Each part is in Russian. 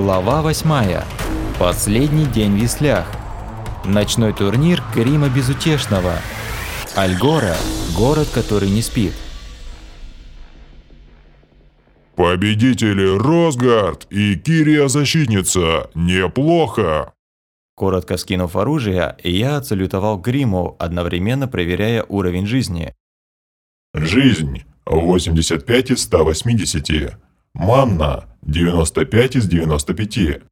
Глава 8. Последний день в Вислях. Ночной турнир Грима Безутешного. Альгора – город, который не спит. Победители Росгард и Кирия Защитница. Неплохо. Коротко скинув оружие, я отсалютовал Гриму, одновременно проверяя уровень жизни. Жизнь 85 из 180. Манна 95 из 95.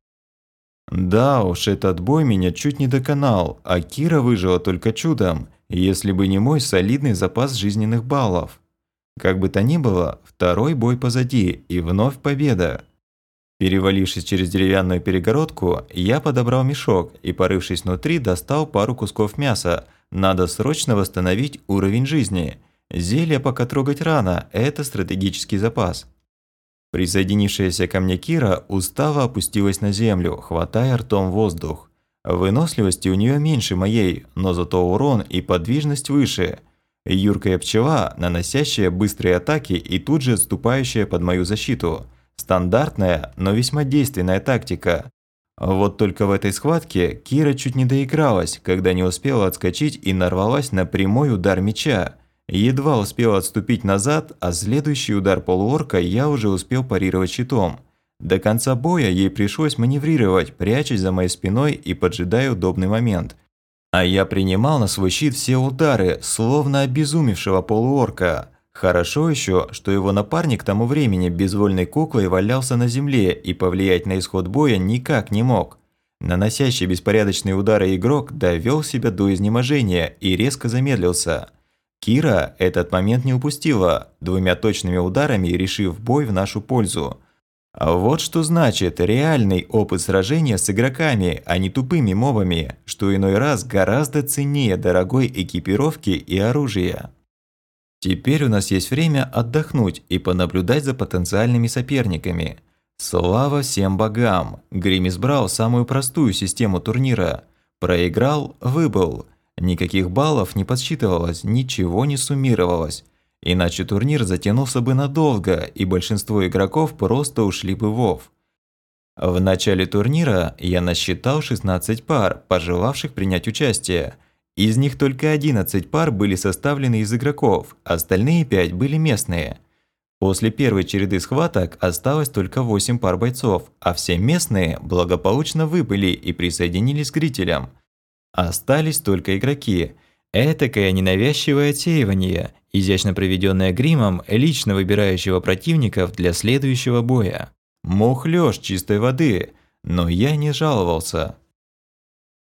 Да уж, этот бой меня чуть не доконал, а Кира выжила только чудом, если бы не мой солидный запас жизненных баллов. Как бы то ни было, второй бой позади, и вновь победа. Перевалившись через деревянную перегородку, я подобрал мешок и, порывшись внутри, достал пару кусков мяса. Надо срочно восстановить уровень жизни. Зелье пока трогать рано, это стратегический запас. Присоединившаяся ко мне Кира устало опустилась на землю, хватая ртом воздух. Выносливости у нее меньше моей, но зато урон и подвижность выше. Юркая пчела, наносящая быстрые атаки и тут же отступающая под мою защиту. Стандартная, но весьма действенная тактика. Вот только в этой схватке Кира чуть не доигралась, когда не успела отскочить и нарвалась на прямой удар меча. Едва успел отступить назад, а следующий удар полуорка я уже успел парировать щитом. До конца боя ей пришлось маневрировать, прячась за моей спиной и поджидая удобный момент. А я принимал на свой щит все удары, словно обезумевшего полуорка. Хорошо еще, что его напарник к тому времени безвольной куклой валялся на земле и повлиять на исход боя никак не мог. Наносящий беспорядочные удары игрок довел себя до изнеможения и резко замедлился. Кира этот момент не упустила, двумя точными ударами решив бой в нашу пользу. Вот что значит реальный опыт сражения с игроками, а не тупыми мобами, что иной раз гораздо ценнее дорогой экипировки и оружия. Теперь у нас есть время отдохнуть и понаблюдать за потенциальными соперниками. Слава всем богам! Грим избрал самую простую систему турнира. Проиграл – выбыл – Никаких баллов не подсчитывалось, ничего не суммировалось. Иначе турнир затянулся бы надолго, и большинство игроков просто ушли бы ВОВ. В начале турнира я насчитал 16 пар, пожелавших принять участие. Из них только 11 пар были составлены из игроков, остальные 5 были местные. После первой череды схваток осталось только 8 пар бойцов, а все местные благополучно выбыли и присоединились к зрителям – Остались только игроки. Этакое ненавязчивое отсеивание, изящно проведенное гримом, лично выбирающего противников для следующего боя. Мухлёж чистой воды, но я не жаловался.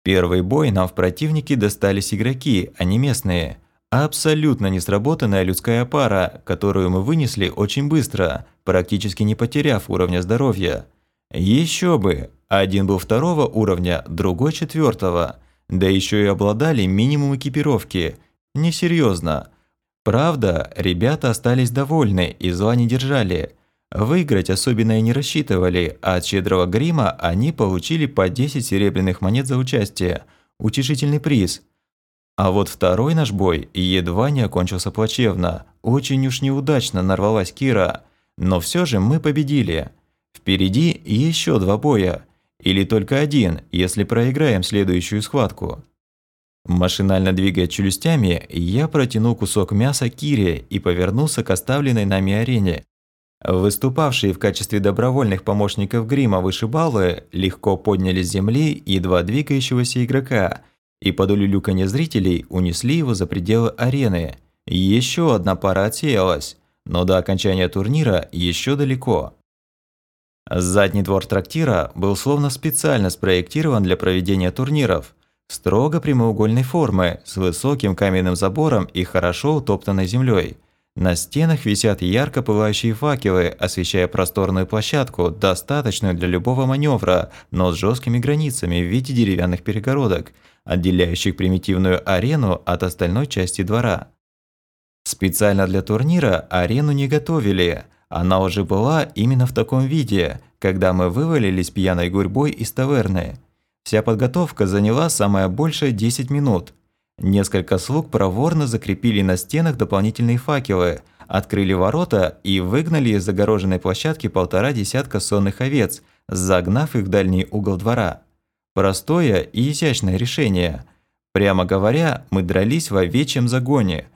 Первый бой нам в противнике достались игроки, а не местные. Абсолютно не сработанная людская пара, которую мы вынесли очень быстро, практически не потеряв уровня здоровья. Еще бы! Один был второго уровня, другой четвертого. Да еще и обладали минимум экипировки. Несерьезно. Правда, ребята остались довольны и зла не держали. Выиграть особенно и не рассчитывали, а от щедрого грима они получили по 10 серебряных монет за участие. Утешительный приз. А вот второй наш бой едва не окончился плачевно. Очень уж неудачно нарвалась Кира. Но все же мы победили. Впереди еще два боя – или только один, если проиграем следующую схватку? Машинально двигая челюстями, я протянул кусок мяса Кире и повернулся к оставленной нами арене. Выступавшие в качестве добровольных помощников грима вышибалы легко подняли с земли едва двигающегося игрока и под улюлюканье зрителей унесли его за пределы арены. Еще одна пара отсеялась, но до окончания турнира еще далеко. Задний двор трактира был словно специально спроектирован для проведения турниров. Строго прямоугольной формы, с высоким каменным забором и хорошо утоптанной землей. На стенах висят ярко пылающие факелы, освещая просторную площадку, достаточную для любого маневра, но с жесткими границами в виде деревянных перегородок, отделяющих примитивную арену от остальной части двора. Специально для турнира арену не готовили – она уже была именно в таком виде, когда мы вывалились пьяной гурьбой из таверны. Вся подготовка заняла самое большее 10 минут. Несколько слуг проворно закрепили на стенах дополнительные факелы, открыли ворота и выгнали из загороженной площадки полтора десятка сонных овец, загнав их в дальний угол двора. Простое и изящное решение. Прямо говоря, мы дрались в овечьем загоне.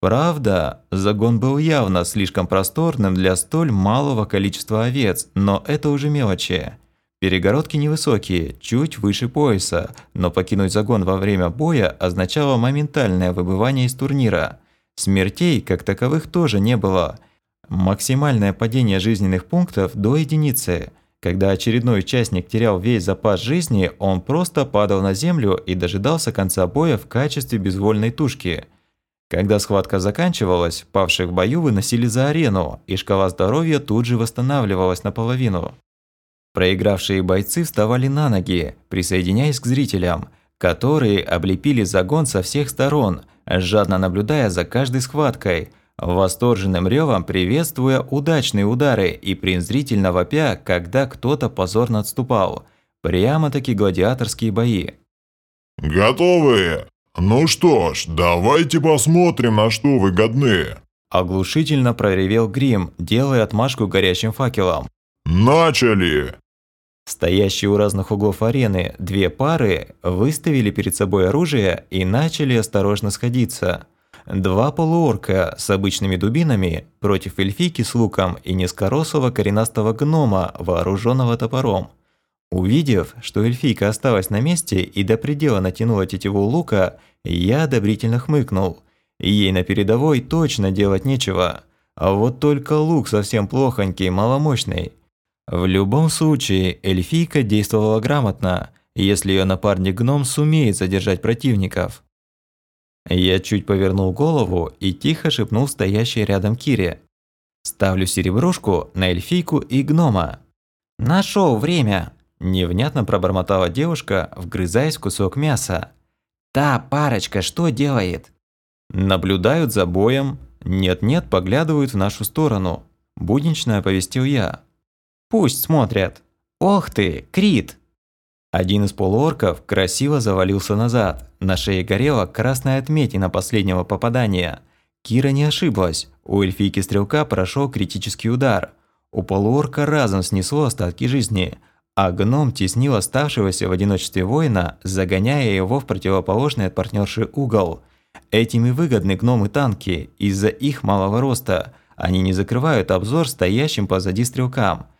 Правда, загон был явно слишком просторным для столь малого количества овец, но это уже мелочи. Перегородки невысокие, чуть выше пояса, но покинуть загон во время боя означало моментальное выбывание из турнира. Смертей, как таковых, тоже не было. Максимальное падение жизненных пунктов до единицы. Когда очередной участник терял весь запас жизни, он просто падал на землю и дожидался конца боя в качестве безвольной тушки. Когда схватка заканчивалась, павших в бою выносили за арену, и шкала здоровья тут же восстанавливалась наполовину. Проигравшие бойцы вставали на ноги, присоединяясь к зрителям, которые облепили загон со всех сторон, жадно наблюдая за каждой схваткой, восторженным ревом приветствуя удачные удары и презрительно вопя, когда кто-то позорно отступал. Прямо-таки гладиаторские бои. «Готовы? Ну что ж, давайте посмотрим, на что вы годны!» Оглушительно проревел Грим, делая отмашку горящим факелом. «Начали!» Стоящие у разных углов арены две пары выставили перед собой оружие и начали осторожно сходиться. Два полуорка с обычными дубинами против эльфийки с луком и низкорослого коренастого гнома, вооруженного топором. Увидев, что эльфийка осталась на месте и до предела натянула тетиву лука, я одобрительно хмыкнул. Ей на передовой точно делать нечего. А вот только лук совсем плохонький, маломощный. В любом случае, эльфийка действовала грамотно, если ее напарник-гном сумеет задержать противников. Я чуть повернул голову и тихо шепнул стоящей рядом Кире. «Ставлю серебрушку на эльфийку и гнома». «Нашел время!» – невнятно пробормотала девушка, вгрызаясь в кусок мяса. «Та парочка что делает?» Наблюдают за боем, нет-нет, поглядывают в нашу сторону. Буднично оповестил я. Пусть смотрят. Ох ты, Крит! Один из полуорков красиво завалился назад. На шее горела красная отметина последнего попадания. Кира не ошиблась. У эльфийки стрелка прошел критический удар. У полуорка разом снесло остатки жизни, а гном теснил оставшегося в одиночестве воина, загоняя его в противоположный от партнерши угол. Этими выгодны гномы танки из-за их малого роста. Они не закрывают обзор стоящим позади стрелкам –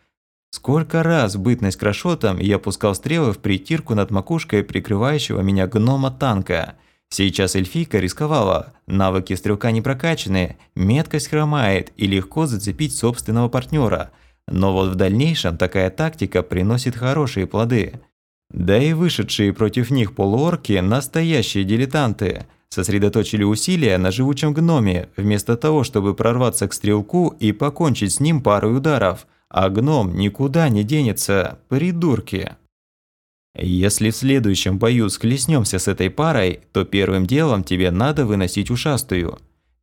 Сколько раз бытность крошотом я пускал стрелы в притирку над макушкой прикрывающего меня гнома-танка. Сейчас эльфийка рисковала, навыки стрелка не прокачаны, меткость хромает и легко зацепить собственного партнера. Но вот в дальнейшем такая тактика приносит хорошие плоды. Да и вышедшие против них полуорки – настоящие дилетанты. Сосредоточили усилия на живучем гноме, вместо того, чтобы прорваться к стрелку и покончить с ним парой ударов – а гном никуда не денется, придурки. Если в следующем бою схлестнемся с этой парой, то первым делом тебе надо выносить ушастую.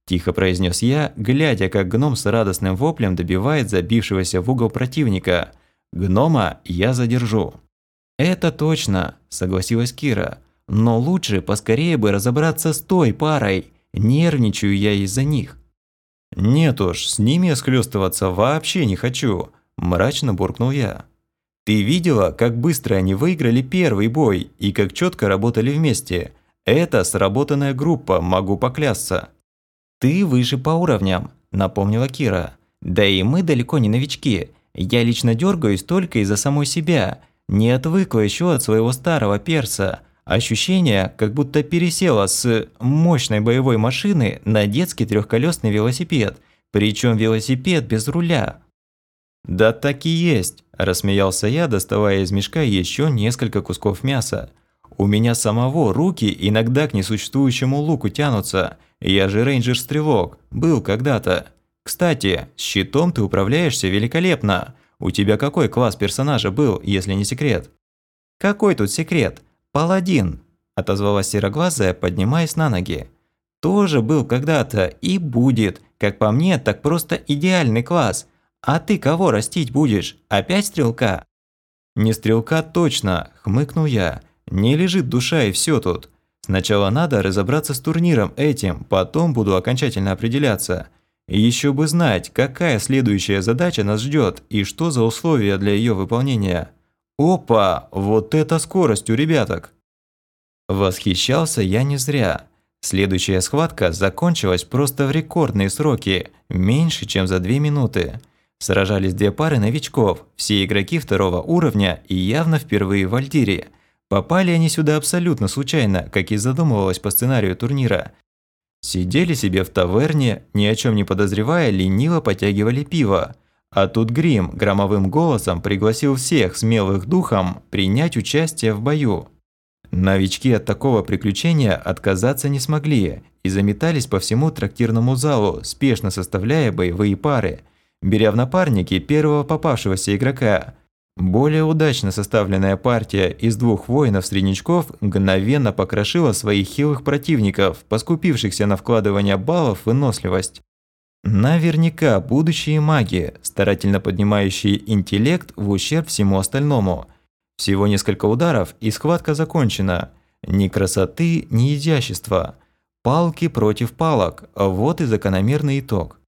Тихо произнес я, глядя, как гном с радостным воплем добивает забившегося в угол противника. Гнома я задержу. Это точно, согласилась Кира. Но лучше поскорее бы разобраться с той парой. Нервничаю я из-за них. «Нет уж, с ними схлёстываться вообще не хочу», – мрачно буркнул я. «Ты видела, как быстро они выиграли первый бой и как четко работали вместе? Это сработанная группа, могу поклясться». «Ты выше по уровням», – напомнила Кира. «Да и мы далеко не новички. Я лично дергаюсь только из-за самой себя. Не отвыкла еще от своего старого перса. Ощущение, как будто пересела с мощной боевой машины на детский трехколесный велосипед, причем велосипед без руля. «Да так и есть», – рассмеялся я, доставая из мешка еще несколько кусков мяса. «У меня самого руки иногда к несуществующему луку тянутся. Я же рейнджер-стрелок, был когда-то. Кстати, с щитом ты управляешься великолепно. У тебя какой класс персонажа был, если не секрет?» «Какой тут секрет? «Паладин», – отозвалась сероглазая, поднимаясь на ноги. «Тоже был когда-то и будет. Как по мне, так просто идеальный класс. А ты кого растить будешь? Опять стрелка?» «Не стрелка точно», – хмыкнул я. «Не лежит душа и все тут. Сначала надо разобраться с турниром этим, потом буду окончательно определяться. Еще бы знать, какая следующая задача нас ждет и что за условия для ее выполнения. Опа, вот это скорость у ребяток! Восхищался я не зря. Следующая схватка закончилась просто в рекордные сроки, меньше, чем за две минуты. Сражались две пары новичков, все игроки второго уровня и явно впервые в Альдире. Попали они сюда абсолютно случайно, как и задумывалось по сценарию турнира. Сидели себе в таверне, ни о чем не подозревая, лениво потягивали пиво. А тут Грим громовым голосом пригласил всех смелых духом принять участие в бою. Новички от такого приключения отказаться не смогли и заметались по всему трактирному залу, спешно составляя боевые пары, беря в напарники первого попавшегося игрока. Более удачно составленная партия из двух воинов-среднячков мгновенно покрошила своих хилых противников, поскупившихся на вкладывание баллов в выносливость. Наверняка будущие маги, старательно поднимающие интеллект в ущерб всему остальному – всего несколько ударов, и схватка закончена. Ни красоты, ни изящества. Палки против палок – вот и закономерный итог.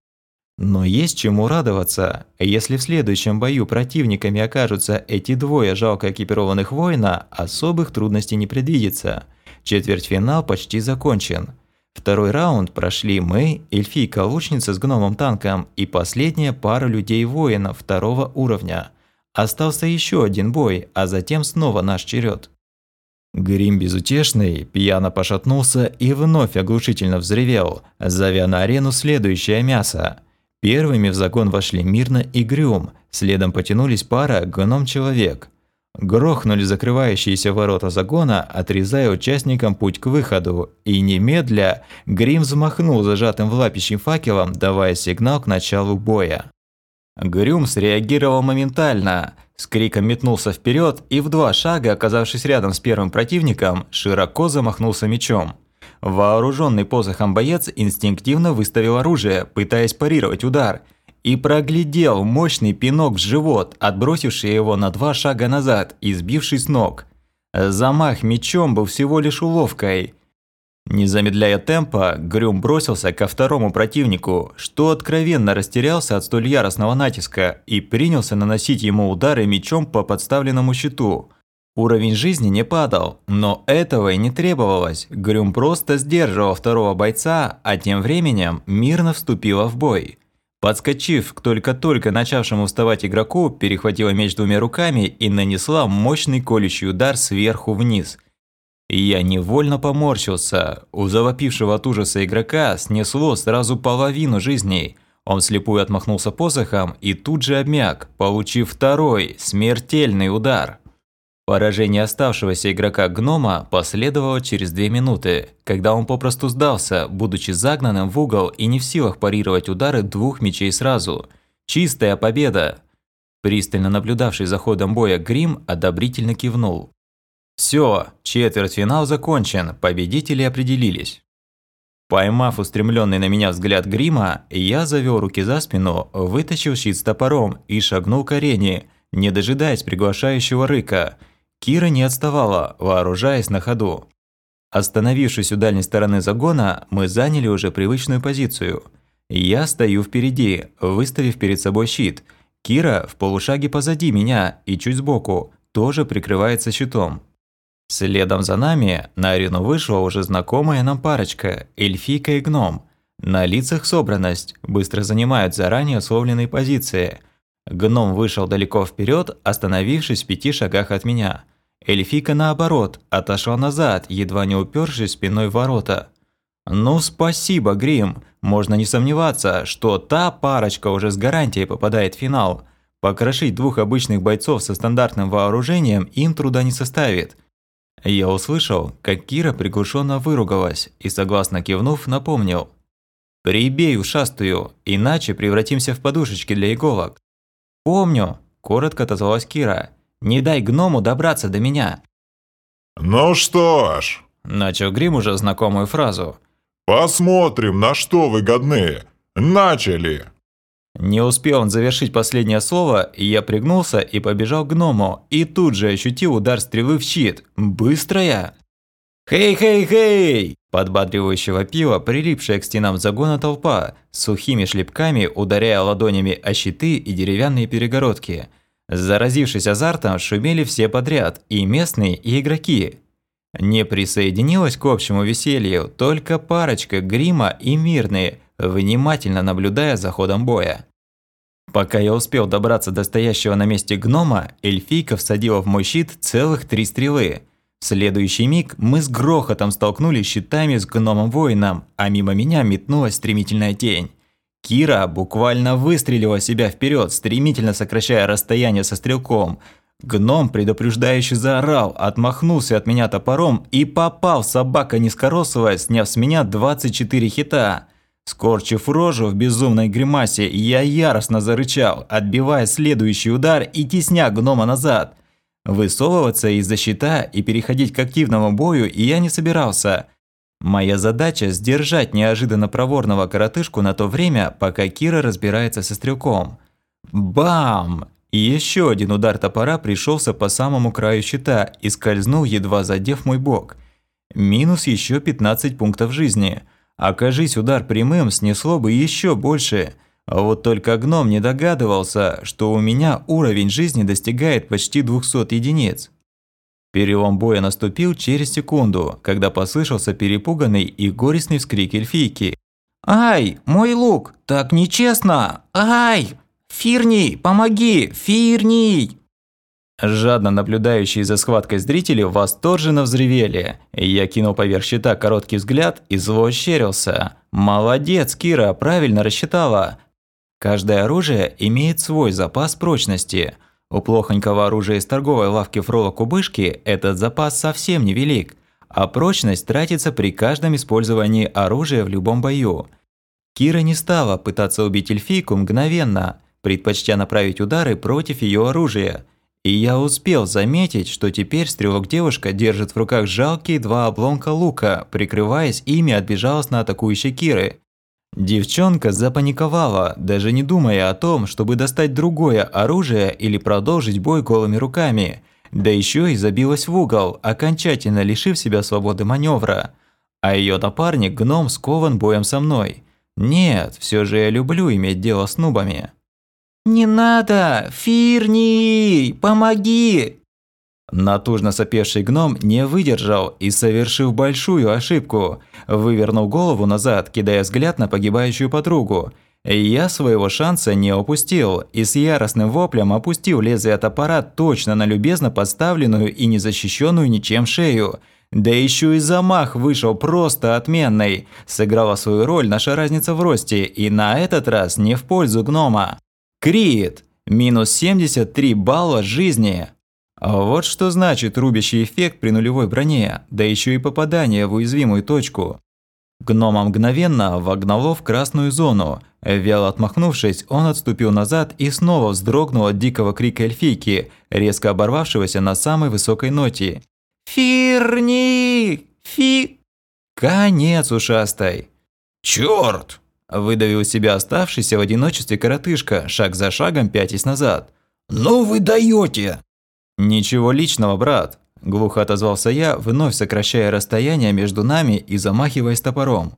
Но есть чему радоваться. Если в следующем бою противниками окажутся эти двое жалко экипированных воина, особых трудностей не предвидится. Четвертьфинал почти закончен. Второй раунд прошли мы, эльфийка-лучница с гномом-танком и последняя пара людей-воинов второго уровня – Остался еще один бой, а затем снова наш черед. Грим безутешный пьяно пошатнулся и вновь оглушительно взревел, зовя на арену следующее мясо. Первыми в загон вошли Мирно и Грюм, следом потянулись пара гном-человек. Грохнули закрывающиеся ворота загона, отрезая участникам путь к выходу, и немедля Грим взмахнул зажатым в лапищем факелом, давая сигнал к началу боя. Грюм среагировал моментально. С криком метнулся вперед и в два шага, оказавшись рядом с первым противником, широко замахнулся мечом. Вооруженный посохом боец инстинктивно выставил оружие, пытаясь парировать удар, и проглядел мощный пинок в живот, отбросивший его на два шага назад и сбивший с ног. Замах мечом был всего лишь уловкой. Не замедляя темпа, Грюм бросился ко второму противнику, что откровенно растерялся от столь яростного натиска и принялся наносить ему удары мечом по подставленному щиту. Уровень жизни не падал, но этого и не требовалось. Грюм просто сдерживал второго бойца, а тем временем мирно вступила в бой. Подскочив к только-только начавшему вставать игроку, перехватила меч двумя руками и нанесла мощный колющий удар сверху вниз – я невольно поморщился. У завопившего от ужаса игрока снесло сразу половину жизней. Он слепую отмахнулся посохом и тут же обмяк, получив второй, смертельный удар. Поражение оставшегося игрока гнома последовало через две минуты, когда он попросту сдался, будучи загнанным в угол и не в силах парировать удары двух мечей сразу. Чистая победа! Пристально наблюдавший за ходом боя Грим одобрительно кивнул. Все, четвертьфинал закончен, победители определились. Поймав устремленный на меня взгляд грима, я завел руки за спину, вытащил щит с топором и шагнул к арене, не дожидаясь приглашающего рыка. Кира не отставала, вооружаясь на ходу. Остановившись у дальней стороны загона, мы заняли уже привычную позицию. Я стою впереди, выставив перед собой щит. Кира в полушаге позади меня и чуть сбоку, тоже прикрывается щитом. Следом за нами на арену вышла уже знакомая нам парочка – эльфийка и гном. На лицах собранность, быстро занимают заранее условленные позиции. Гном вышел далеко вперед, остановившись в пяти шагах от меня. Эльфийка, наоборот, отошла назад, едва не упершись спиной в ворота. Ну, спасибо, Грим. Можно не сомневаться, что та парочка уже с гарантией попадает в финал. Покрошить двух обычных бойцов со стандартным вооружением им труда не составит – я услышал, как Кира приглушенно выругалась и, согласно кивнув, напомнил. «Прибей ушастую, иначе превратимся в подушечки для иголок». «Помню», – коротко отозвалась Кира. «Не дай гному добраться до меня». «Ну что ж», – начал Грим уже знакомую фразу. «Посмотрим, на что вы годны. Начали!» Не успел он завершить последнее слово, я пригнулся и побежал к гному, и тут же ощутил удар стрелы в щит. Быстрая! «Хей-хей-хей!» Подбадривающего пива, прилипшая к стенам загона толпа, с сухими шлепками ударяя ладонями о щиты и деревянные перегородки. Заразившись азартом, шумели все подряд, и местные, и игроки. Не присоединилась к общему веселью только парочка грима и мирные, внимательно наблюдая за ходом боя. Пока я успел добраться до стоящего на месте гнома, эльфийка всадила в мой щит целых три стрелы. В следующий миг мы с грохотом столкнулись щитами с гномом-воином, а мимо меня метнулась стремительная тень. Кира буквально выстрелила себя вперед, стремительно сокращая расстояние со стрелком. Гном предупреждающе заорал, отмахнулся от меня топором и попал собака низкорослая, сняв с меня 24 хита. Скорчив рожу в безумной гримасе, я яростно зарычал, отбивая следующий удар и тесня гнома назад. Высовываться из-за щита и переходить к активному бою я не собирался. Моя задача – сдержать неожиданно проворного коротышку на то время, пока Кира разбирается со стрелком. Бам! И еще один удар топора пришелся по самому краю щита и скользнул, едва задев мой бок. Минус еще 15 пунктов жизни – Окажись удар прямым, снесло бы еще больше. А вот только гном не догадывался, что у меня уровень жизни достигает почти 200 единиц. Перелом боя наступил через секунду, когда послышался перепуганный и горестный вскрик эльфийки. «Ай, мой лук! Так нечестно! Ай! Фирний, помоги! Фирний!» Жадно наблюдающие за схваткой зрители восторженно взревели. Я кинул поверх щита короткий взгляд и зло ощерился. «Молодец, Кира, правильно рассчитала!» Каждое оружие имеет свой запас прочности. У плохонького оружия из торговой лавки Фрола Кубышки этот запас совсем невелик, а прочность тратится при каждом использовании оружия в любом бою. Кира не стала пытаться убить эльфийку мгновенно, предпочтя направить удары против ее оружия – и я успел заметить, что теперь стрелок-девушка держит в руках жалкие два обломка лука, прикрываясь ими от безжалостно атакующей Киры. Девчонка запаниковала, даже не думая о том, чтобы достать другое оружие или продолжить бой голыми руками. Да еще и забилась в угол, окончательно лишив себя свободы маневра. А ее напарник гном скован боем со мной. Нет, все же я люблю иметь дело с нубами. «Не надо! Фирни! Помоги!» Натужно сопевший гном не выдержал и, совершив большую ошибку, вывернул голову назад, кидая взгляд на погибающую подругу. Я своего шанса не упустил и с яростным воплем опустил лезвие топора точно на любезно подставленную и незащищенную ничем шею. Да еще и замах вышел просто отменный. Сыграла свою роль наша разница в росте, и на этот раз не в пользу гнома. Крит! Минус 73 балла жизни. А вот что значит рубящий эффект при нулевой броне, да еще и попадание в уязвимую точку. Гнома мгновенно вогнало в красную зону. Вяло отмахнувшись, он отступил назад и снова вздрогнул от дикого крика эльфийки, резко оборвавшегося на самой высокой ноте. «Фирни! Фи...» Конец ушастой. «Чёрт!» Выдавил себя оставшийся в одиночестве коротышка, шаг за шагом пятясь назад. «Ну вы даете!» «Ничего личного, брат», – глухо отозвался я, вновь сокращая расстояние между нами и замахиваясь топором.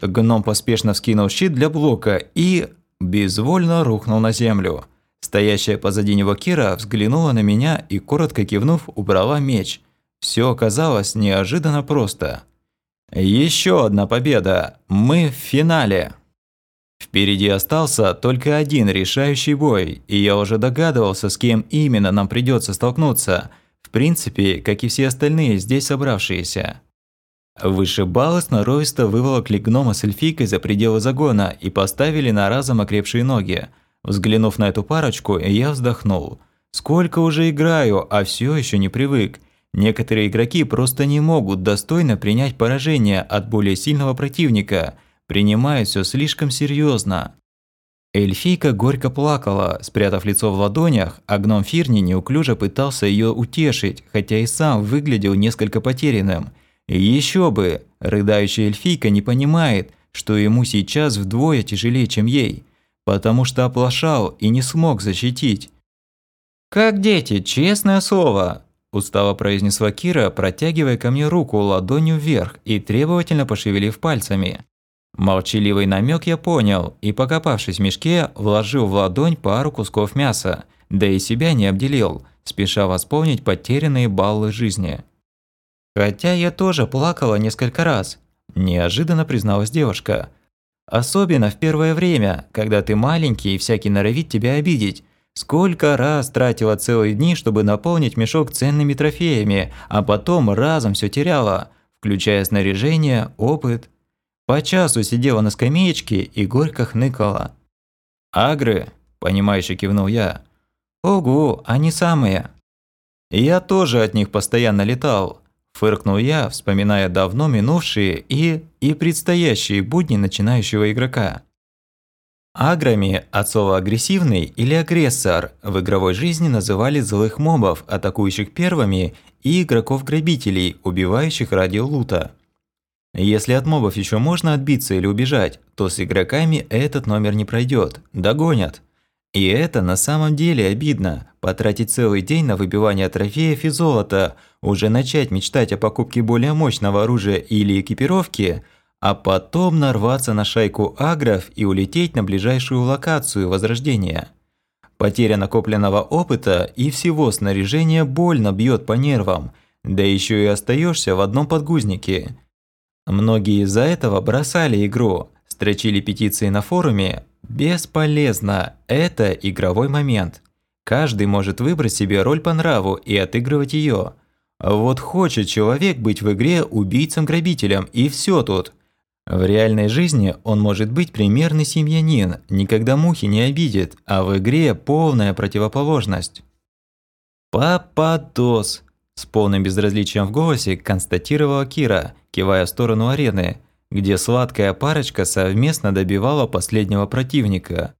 Гном поспешно вскинул щит для блока и... безвольно рухнул на землю. Стоящая позади него Кира взглянула на меня и, коротко кивнув, убрала меч. Все оказалось неожиданно просто. Еще одна победа. Мы в финале. Впереди остался только один решающий бой, и я уже догадывался, с кем именно нам придется столкнуться. В принципе, как и все остальные здесь собравшиеся. Вышибалы сноровисто выволокли гнома с эльфийкой за пределы загона и поставили на разом окрепшие ноги. Взглянув на эту парочку, я вздохнул. Сколько уже играю, а все еще не привык. Некоторые игроки просто не могут достойно принять поражение от более сильного противника – принимает все слишком серьезно. Эльфийка горько плакала, спрятав лицо в ладонях, а гном Фирни неуклюже пытался ее утешить, хотя и сам выглядел несколько потерянным. И еще бы, рыдающая эльфийка не понимает, что ему сейчас вдвое тяжелее, чем ей, потому что оплошал и не смог защитить. «Как дети, честное слово!» – устало произнесла Кира, протягивая ко мне руку ладонью вверх и требовательно пошевелив пальцами. Молчаливый намек я понял и, покопавшись в мешке, вложил в ладонь пару кусков мяса, да и себя не обделил, спеша восполнить потерянные баллы жизни. Хотя я тоже плакала несколько раз, неожиданно призналась девушка. Особенно в первое время, когда ты маленький и всякий норовит тебя обидеть. Сколько раз тратила целые дни, чтобы наполнить мешок ценными трофеями, а потом разом все теряла, включая снаряжение, опыт. По часу сидела на скамеечке и горько хныкала. «Агры?» – понимающе кивнул я. «Ого, они самые!» «Я тоже от них постоянно летал», – фыркнул я, вспоминая давно минувшие и и предстоящие будни начинающего игрока. Аграми от слова «агрессивный» или «агрессор» в игровой жизни называли злых мобов, атакующих первыми, и игроков-грабителей, убивающих ради лута. Если от мобов еще можно отбиться или убежать, то с игроками этот номер не пройдет, догонят. И это на самом деле обидно – потратить целый день на выбивание трофеев и золота, уже начать мечтать о покупке более мощного оружия или экипировки – а потом нарваться на шайку агров и улететь на ближайшую локацию возрождения. Потеря накопленного опыта и всего снаряжения больно бьет по нервам, да еще и остаешься в одном подгузнике. Многие из-за этого бросали игру, строчили петиции на форуме. Бесполезно, это игровой момент. Каждый может выбрать себе роль по нраву и отыгрывать ее. Вот хочет человек быть в игре убийцем-грабителем, и все тут. В реальной жизни он может быть примерный семьянин, никогда мухи не обидит, а в игре полная противоположность. «Пападос!» – с полным безразличием в голосе констатировала Кира, кивая в сторону арены, где сладкая парочка совместно добивала последнего противника.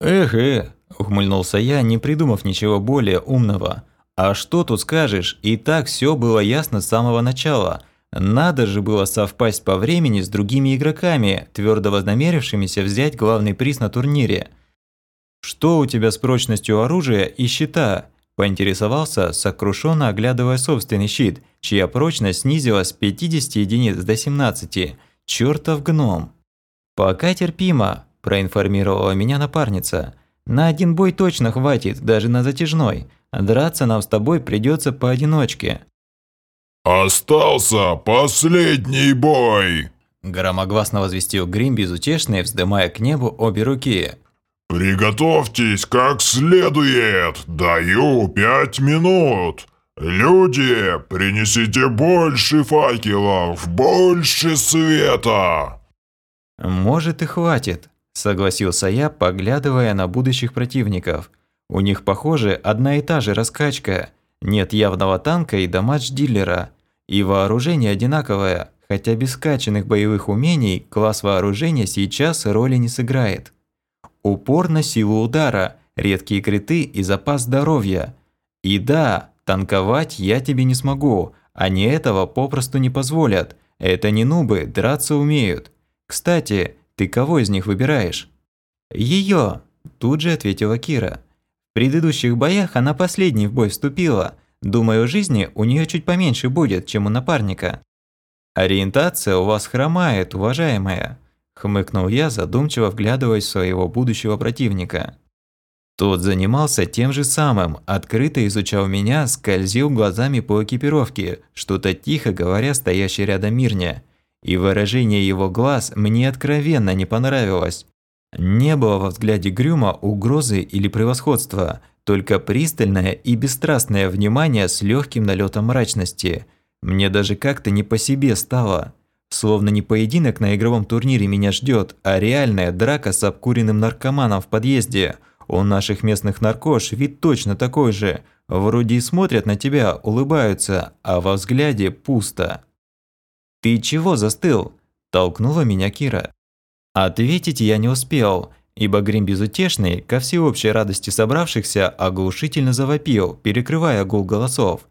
«Эх-э!» – ухмыльнулся я, не придумав ничего более умного. «А что тут скажешь? И так все было ясно с самого начала – надо же было совпасть по времени с другими игроками, твердо вознамерившимися взять главный приз на турнире. «Что у тебя с прочностью оружия и щита?» – поинтересовался, сокрушенно оглядывая собственный щит, чья прочность снизилась с 50 единиц до 17. Чёртов гном! «Пока терпимо», – проинформировала меня напарница. «На один бой точно хватит, даже на затяжной. Драться нам с тобой придется поодиночке». «Остался последний бой!» Громогласно возвестил Грим безутешный, вздымая к небу обе руки. «Приготовьтесь как следует! Даю пять минут! Люди, принесите больше факелов, больше света!» «Может и хватит», – согласился я, поглядывая на будущих противников. «У них, похоже, одна и та же раскачка – нет явного танка и дамадж-дилера. И вооружение одинаковое, хотя без скачанных боевых умений класс вооружения сейчас роли не сыграет. Упор на силу удара, редкие криты и запас здоровья. И да, танковать я тебе не смогу, они этого попросту не позволят. Это не нубы, драться умеют. Кстати, ты кого из них выбираешь? Ее, тут же ответила Кира. В предыдущих боях она последней в бой вступила. Думаю, жизни у нее чуть поменьше будет, чем у напарника. Ориентация у вас хромает, уважаемая, хмыкнул я, задумчиво вглядываясь в своего будущего противника. Тот занимался тем же самым, открыто изучал меня, скользил глазами по экипировке, что-то тихо говоря стоящей рядом Мирне. И выражение его глаз мне откровенно не понравилось. Не было во взгляде Грюма угрозы или превосходства, только пристальное и бесстрастное внимание с легким налетом мрачности. Мне даже как-то не по себе стало. Словно не поединок на игровом турнире меня ждет, а реальная драка с обкуренным наркоманом в подъезде. У наших местных наркош вид точно такой же. Вроде и смотрят на тебя, улыбаются, а во взгляде пусто. «Ты чего застыл?» – толкнула меня Кира. Ответить я не успел, ибо Грим безутешный, ко всеобщей радости собравшихся, оглушительно завопил, перекрывая гул голосов.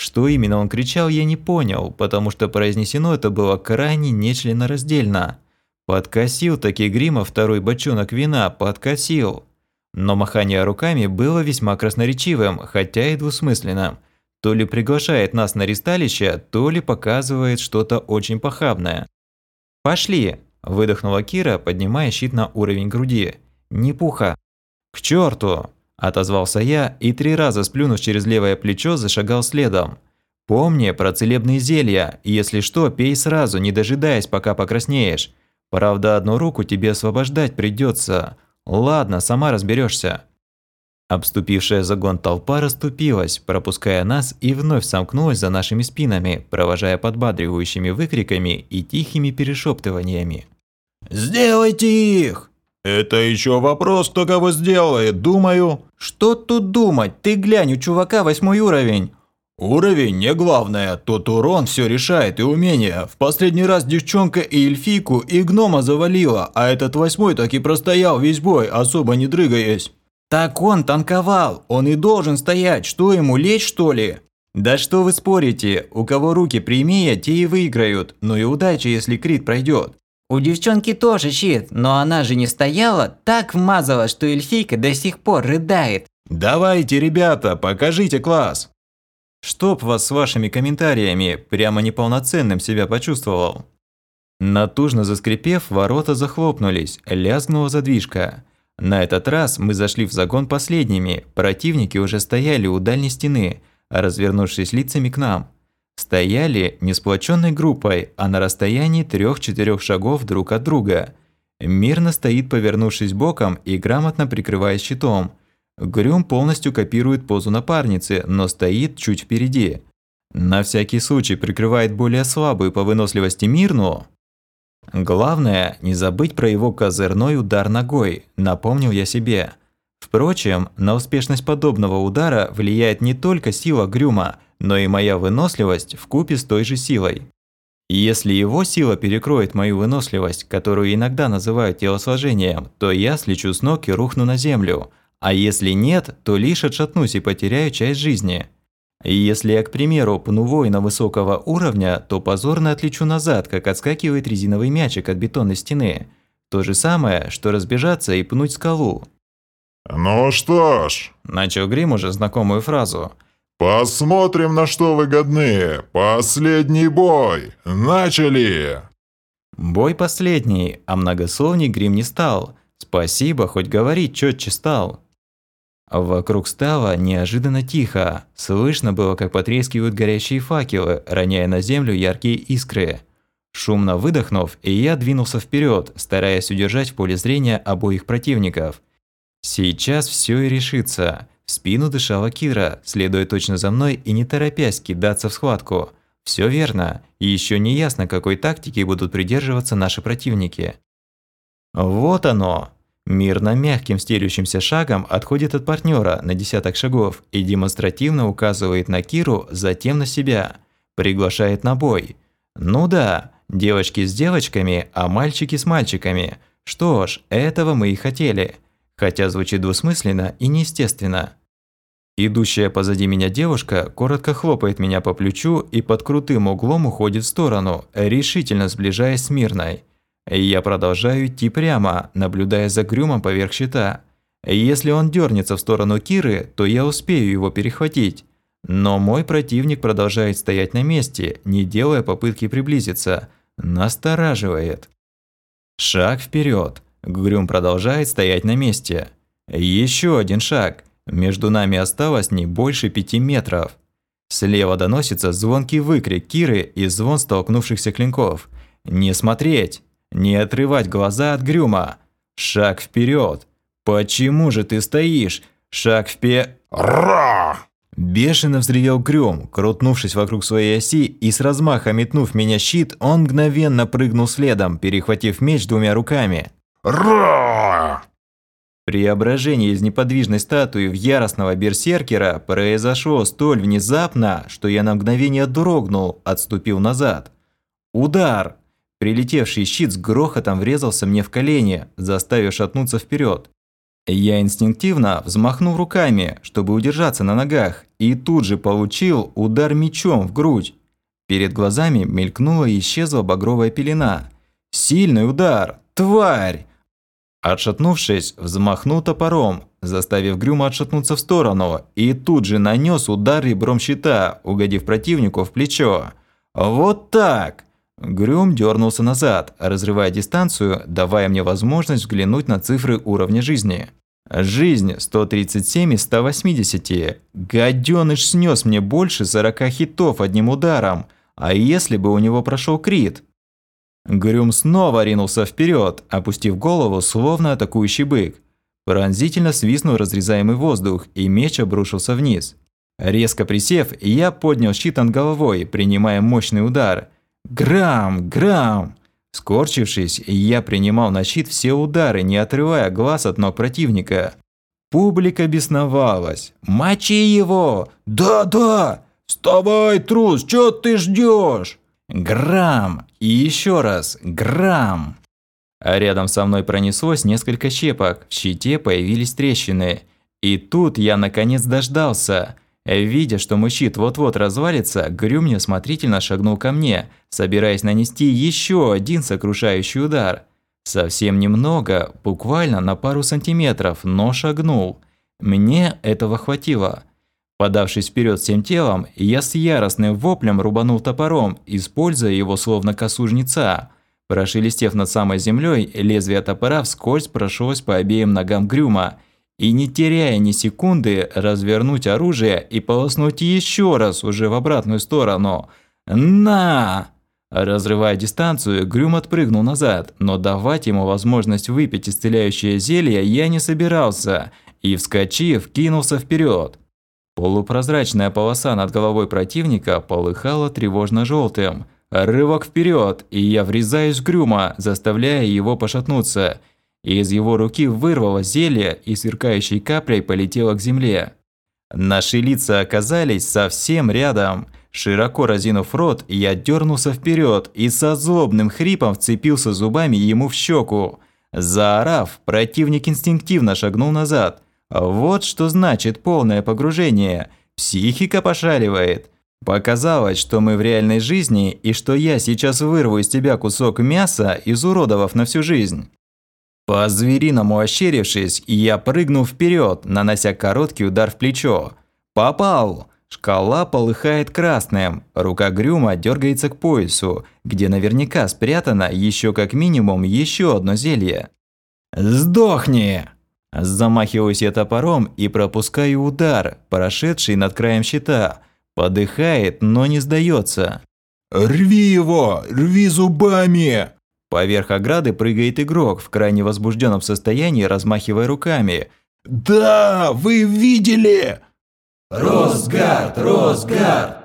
Что именно он кричал, я не понял, потому что произнесено это было крайне нечленораздельно. Подкосил таки Грима второй бочонок вина, подкосил. Но махание руками было весьма красноречивым, хотя и двусмысленным. То ли приглашает нас на ристалище, то ли показывает что-то очень похабное. «Пошли!» – выдохнула Кира, поднимая щит на уровень груди. «Не пуха!» «К черту! Отозвался я и три раза сплюнув через левое плечо, зашагал следом. «Помни про целебные зелья, если что, пей сразу, не дожидаясь, пока покраснеешь. Правда, одну руку тебе освобождать придется. Ладно, сама разберешься. Обступившая загон толпа расступилась, пропуская нас и вновь сомкнулась за нашими спинами, провожая подбадривающими выкриками и тихими перешептываниями. «Сделайте их!» «Это еще вопрос, кто кого сделает, думаю». «Что тут думать? Ты глянь, у чувака восьмой уровень». Уровень не главное, тот урон все решает и умение. В последний раз девчонка и эльфийку, и гнома завалила, а этот восьмой так и простоял весь бой, особо не дрыгаясь. Так он танковал, он и должен стоять, что ему, лечь что ли? Да что вы спорите, у кого руки прямее, те и выиграют, ну и удача, если крит пройдет. У девчонки тоже щит, но она же не стояла, так вмазала, что эльфийка до сих пор рыдает. Давайте, ребята, покажите класс. Чтоб вас с вашими комментариями, прямо неполноценным себя почувствовал. Натужно заскрипев, ворота захлопнулись, лязгнула задвижка. На этот раз мы зашли в загон последними, противники уже стояли у дальней стены, развернувшись лицами к нам. Стояли не сплоченной группой, а на расстоянии трех-четырех шагов друг от друга. Мирно стоит, повернувшись боком и грамотно прикрываясь щитом. Грюм полностью копирует позу напарницы, но стоит чуть впереди. На всякий случай прикрывает более слабую по выносливости Мирну, Главное, не забыть про его козырной удар ногой, напомнил я себе. Впрочем, на успешность подобного удара влияет не только сила Грюма, но и моя выносливость в купе с той же силой. И если его сила перекроет мою выносливость, которую иногда называют телосложением, то я слечу с ног и рухну на землю, а если нет, то лишь отшатнусь и потеряю часть жизни. И если я, к примеру, пну воина высокого уровня, то позорно отлечу назад, как отскакивает резиновый мячик от бетонной стены. То же самое, что разбежаться и пнуть скалу. «Ну что ж», – начал Грим уже знакомую фразу. «Посмотрим, на что вы годны. Последний бой. Начали!» Бой последний, а многословней Грим не стал. Спасибо, хоть говорить четче стал. Вокруг стало неожиданно тихо. Слышно было, как потрескивают горящие факелы, роняя на землю яркие искры. Шумно выдохнув, и я двинулся вперед, стараясь удержать в поле зрения обоих противников. Сейчас все и решится. Спину дышала Кира, следуя точно за мной и не торопясь кидаться в схватку. Все верно, и еще не ясно, какой тактики будут придерживаться наши противники. Вот оно, Мирно мягким стелющимся шагом отходит от партнера на десяток шагов и демонстративно указывает на Киру, затем на себя. Приглашает на бой. Ну да, девочки с девочками, а мальчики с мальчиками. Что ж, этого мы и хотели. Хотя звучит двусмысленно и неестественно. Идущая позади меня девушка коротко хлопает меня по плечу и под крутым углом уходит в сторону, решительно сближаясь с Мирной. Я продолжаю идти прямо, наблюдая за Грюмом поверх щита. Если он дернется в сторону Киры, то я успею его перехватить. Но мой противник продолжает стоять на месте, не делая попытки приблизиться. Настораживает. Шаг вперед. Грюм продолжает стоять на месте. Еще один шаг. Между нами осталось не больше пяти метров. Слева доносится звонкий выкрик Киры и звон столкнувшихся клинков. «Не смотреть!» Не отрывать глаза от Грюма. Шаг вперед. Почему же ты стоишь? Шаг вперед. Ра! Бешено взревел Грюм, крутнувшись вокруг своей оси и с размаха метнув меня щит, он мгновенно прыгнул следом, перехватив меч двумя руками. Ра! Преображение из неподвижной статуи в яростного берсеркера произошло столь внезапно, что я на мгновение дрогнул, отступил назад. Удар! Прилетевший щит с грохотом врезался мне в колени, заставив шатнуться вперед. Я инстинктивно взмахнул руками, чтобы удержаться на ногах, и тут же получил удар мечом в грудь. Перед глазами мелькнула и исчезла багровая пелена. Сильный удар! Тварь! Отшатнувшись, взмахнул топором, заставив Грюма отшатнуться в сторону, и тут же нанес удар ребром щита, угодив противнику в плечо. «Вот так!» Грюм дернулся назад, разрывая дистанцию, давая мне возможность взглянуть на цифры уровня жизни. Жизнь 137 из 180. Гаденыш снес мне больше 40 хитов одним ударом. А если бы у него прошел крит? Грюм снова ринулся вперед, опустив голову, словно атакующий бык. Пронзительно свистнул разрезаемый воздух, и меч обрушился вниз. Резко присев, я поднял щит над головой, принимая мощный удар. Грамм, грамм! Скорчившись, я принимал на щит все удары, не отрывая глаз от ног противника. Публика бесновалась. «Мочи его! Да-да! Вставай, трус, чё ты ждёшь?» Грамм! И еще раз грамм! А рядом со мной пронеслось несколько щепок, в щите появились трещины. И тут я наконец дождался. Видя, что мой щит вот-вот развалится, Грюм неосмотрительно шагнул ко мне, собираясь нанести еще один сокрушающий удар. Совсем немного, буквально на пару сантиметров, но шагнул. Мне этого хватило. Подавшись вперед всем телом, я с яростным воплем рубанул топором, используя его словно косу жнеца. Прошелестев над самой землей, лезвие топора вскользь прошлось по обеим ногам Грюма – и не теряя ни секунды, развернуть оружие и полоснуть еще раз уже в обратную сторону. «На!» Разрывая дистанцию, Грюм отпрыгнул назад, но давать ему возможность выпить исцеляющее зелье я не собирался, и, вскочив, кинулся вперед. Полупрозрачная полоса над головой противника полыхала тревожно желтым Рывок вперед, и я врезаюсь в Грюма, заставляя его пошатнуться – из его руки вырвало зелье и сверкающей каплей полетело к земле. Наши лица оказались совсем рядом. Широко разинув рот, я дернулся вперед и со злобным хрипом вцепился зубами ему в щеку. Заорав, противник инстинктивно шагнул назад. Вот что значит полное погружение. Психика пошаливает. Показалось, что мы в реальной жизни и что я сейчас вырву из тебя кусок мяса, изуродовав на всю жизнь. По-звериному ощерившись, я прыгнул вперед, нанося короткий удар в плечо. Попал! Шкала полыхает красным, рука Грюма дергается к поясу, где наверняка спрятано еще как минимум еще одно зелье. «Сдохни!» Замахиваюсь я топором и пропускаю удар, прошедший над краем щита. Подыхает, но не сдается. «Рви его! Рви зубами!» Поверх ограды прыгает игрок в крайне возбужденном состоянии, размахивая руками. «Да, вы видели!» «Росгард! Росгард!»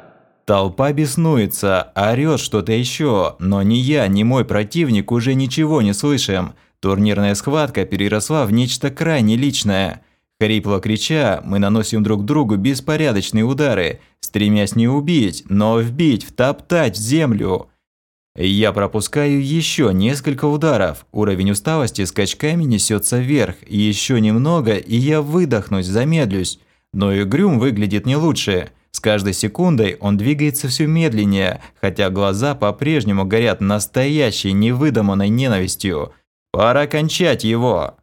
Толпа беснуется, орёт что-то еще, но ни я, ни мой противник уже ничего не слышим. Турнирная схватка переросла в нечто крайне личное. Хрипло крича, мы наносим друг другу беспорядочные удары, стремясь не убить, но вбить, втоптать в землю. Я пропускаю еще несколько ударов. Уровень усталости скачками несется вверх. Еще немного, и я выдохнусь, замедлюсь. Но и Грюм выглядит не лучше. С каждой секундой он двигается все медленнее, хотя глаза по-прежнему горят настоящей невыдуманной ненавистью. Пора кончать его.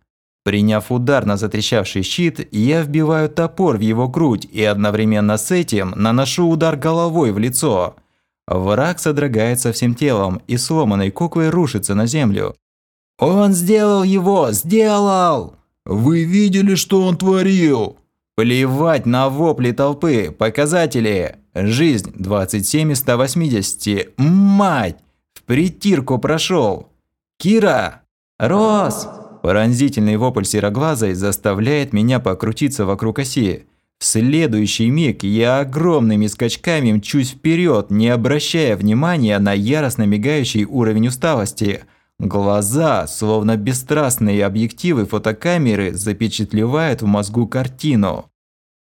Приняв удар на затрещавший щит, я вбиваю топор в его грудь и одновременно с этим наношу удар головой в лицо. Враг содрогается всем телом и сломанной куклой рушится на землю. «Он сделал его! Сделал!» «Вы видели, что он творил?» Плевать на вопли толпы, показатели. Жизнь 27 из 180. Мать! В притирку прошел. Кира! Рос! Пронзительный вопль сероглазой заставляет меня покрутиться вокруг оси. В следующий миг я огромными скачками мчусь вперед, не обращая внимания на яростно мигающий уровень усталости. Глаза, словно бесстрастные объективы фотокамеры, запечатлевают в мозгу картину.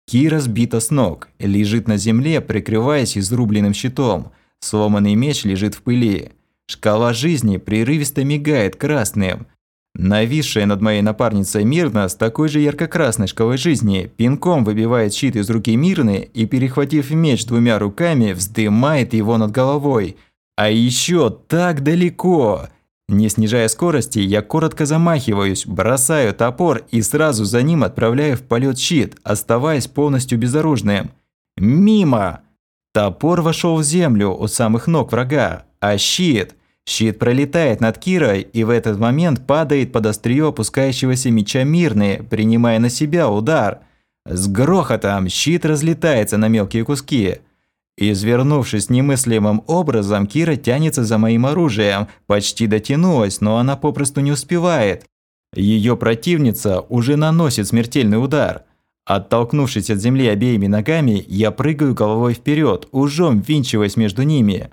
Кира сбита с ног, лежит на земле, прикрываясь изрубленным щитом. Сломанный меч лежит в пыли. Шкала жизни прерывисто мигает красным. Нависшая над моей напарницей Мирна с такой же ярко-красной шкалой жизни пинком выбивает щит из руки Мирны и, перехватив меч двумя руками, вздымает его над головой. А еще так далеко. Не снижая скорости, я коротко замахиваюсь, бросаю топор и сразу за ним отправляю в полет щит, оставаясь полностью безоружным. Мимо! Топор вошел в землю у самых ног врага, а щит... Щит пролетает над Кирой и в этот момент падает под острие опускающегося меча Мирны, принимая на себя удар. С грохотом щит разлетается на мелкие куски. Извернувшись немыслимым образом, Кира тянется за моим оружием, почти дотянулась, но она попросту не успевает. Ее противница уже наносит смертельный удар. Оттолкнувшись от земли обеими ногами, я прыгаю головой вперед, ужом ввинчиваясь между ними.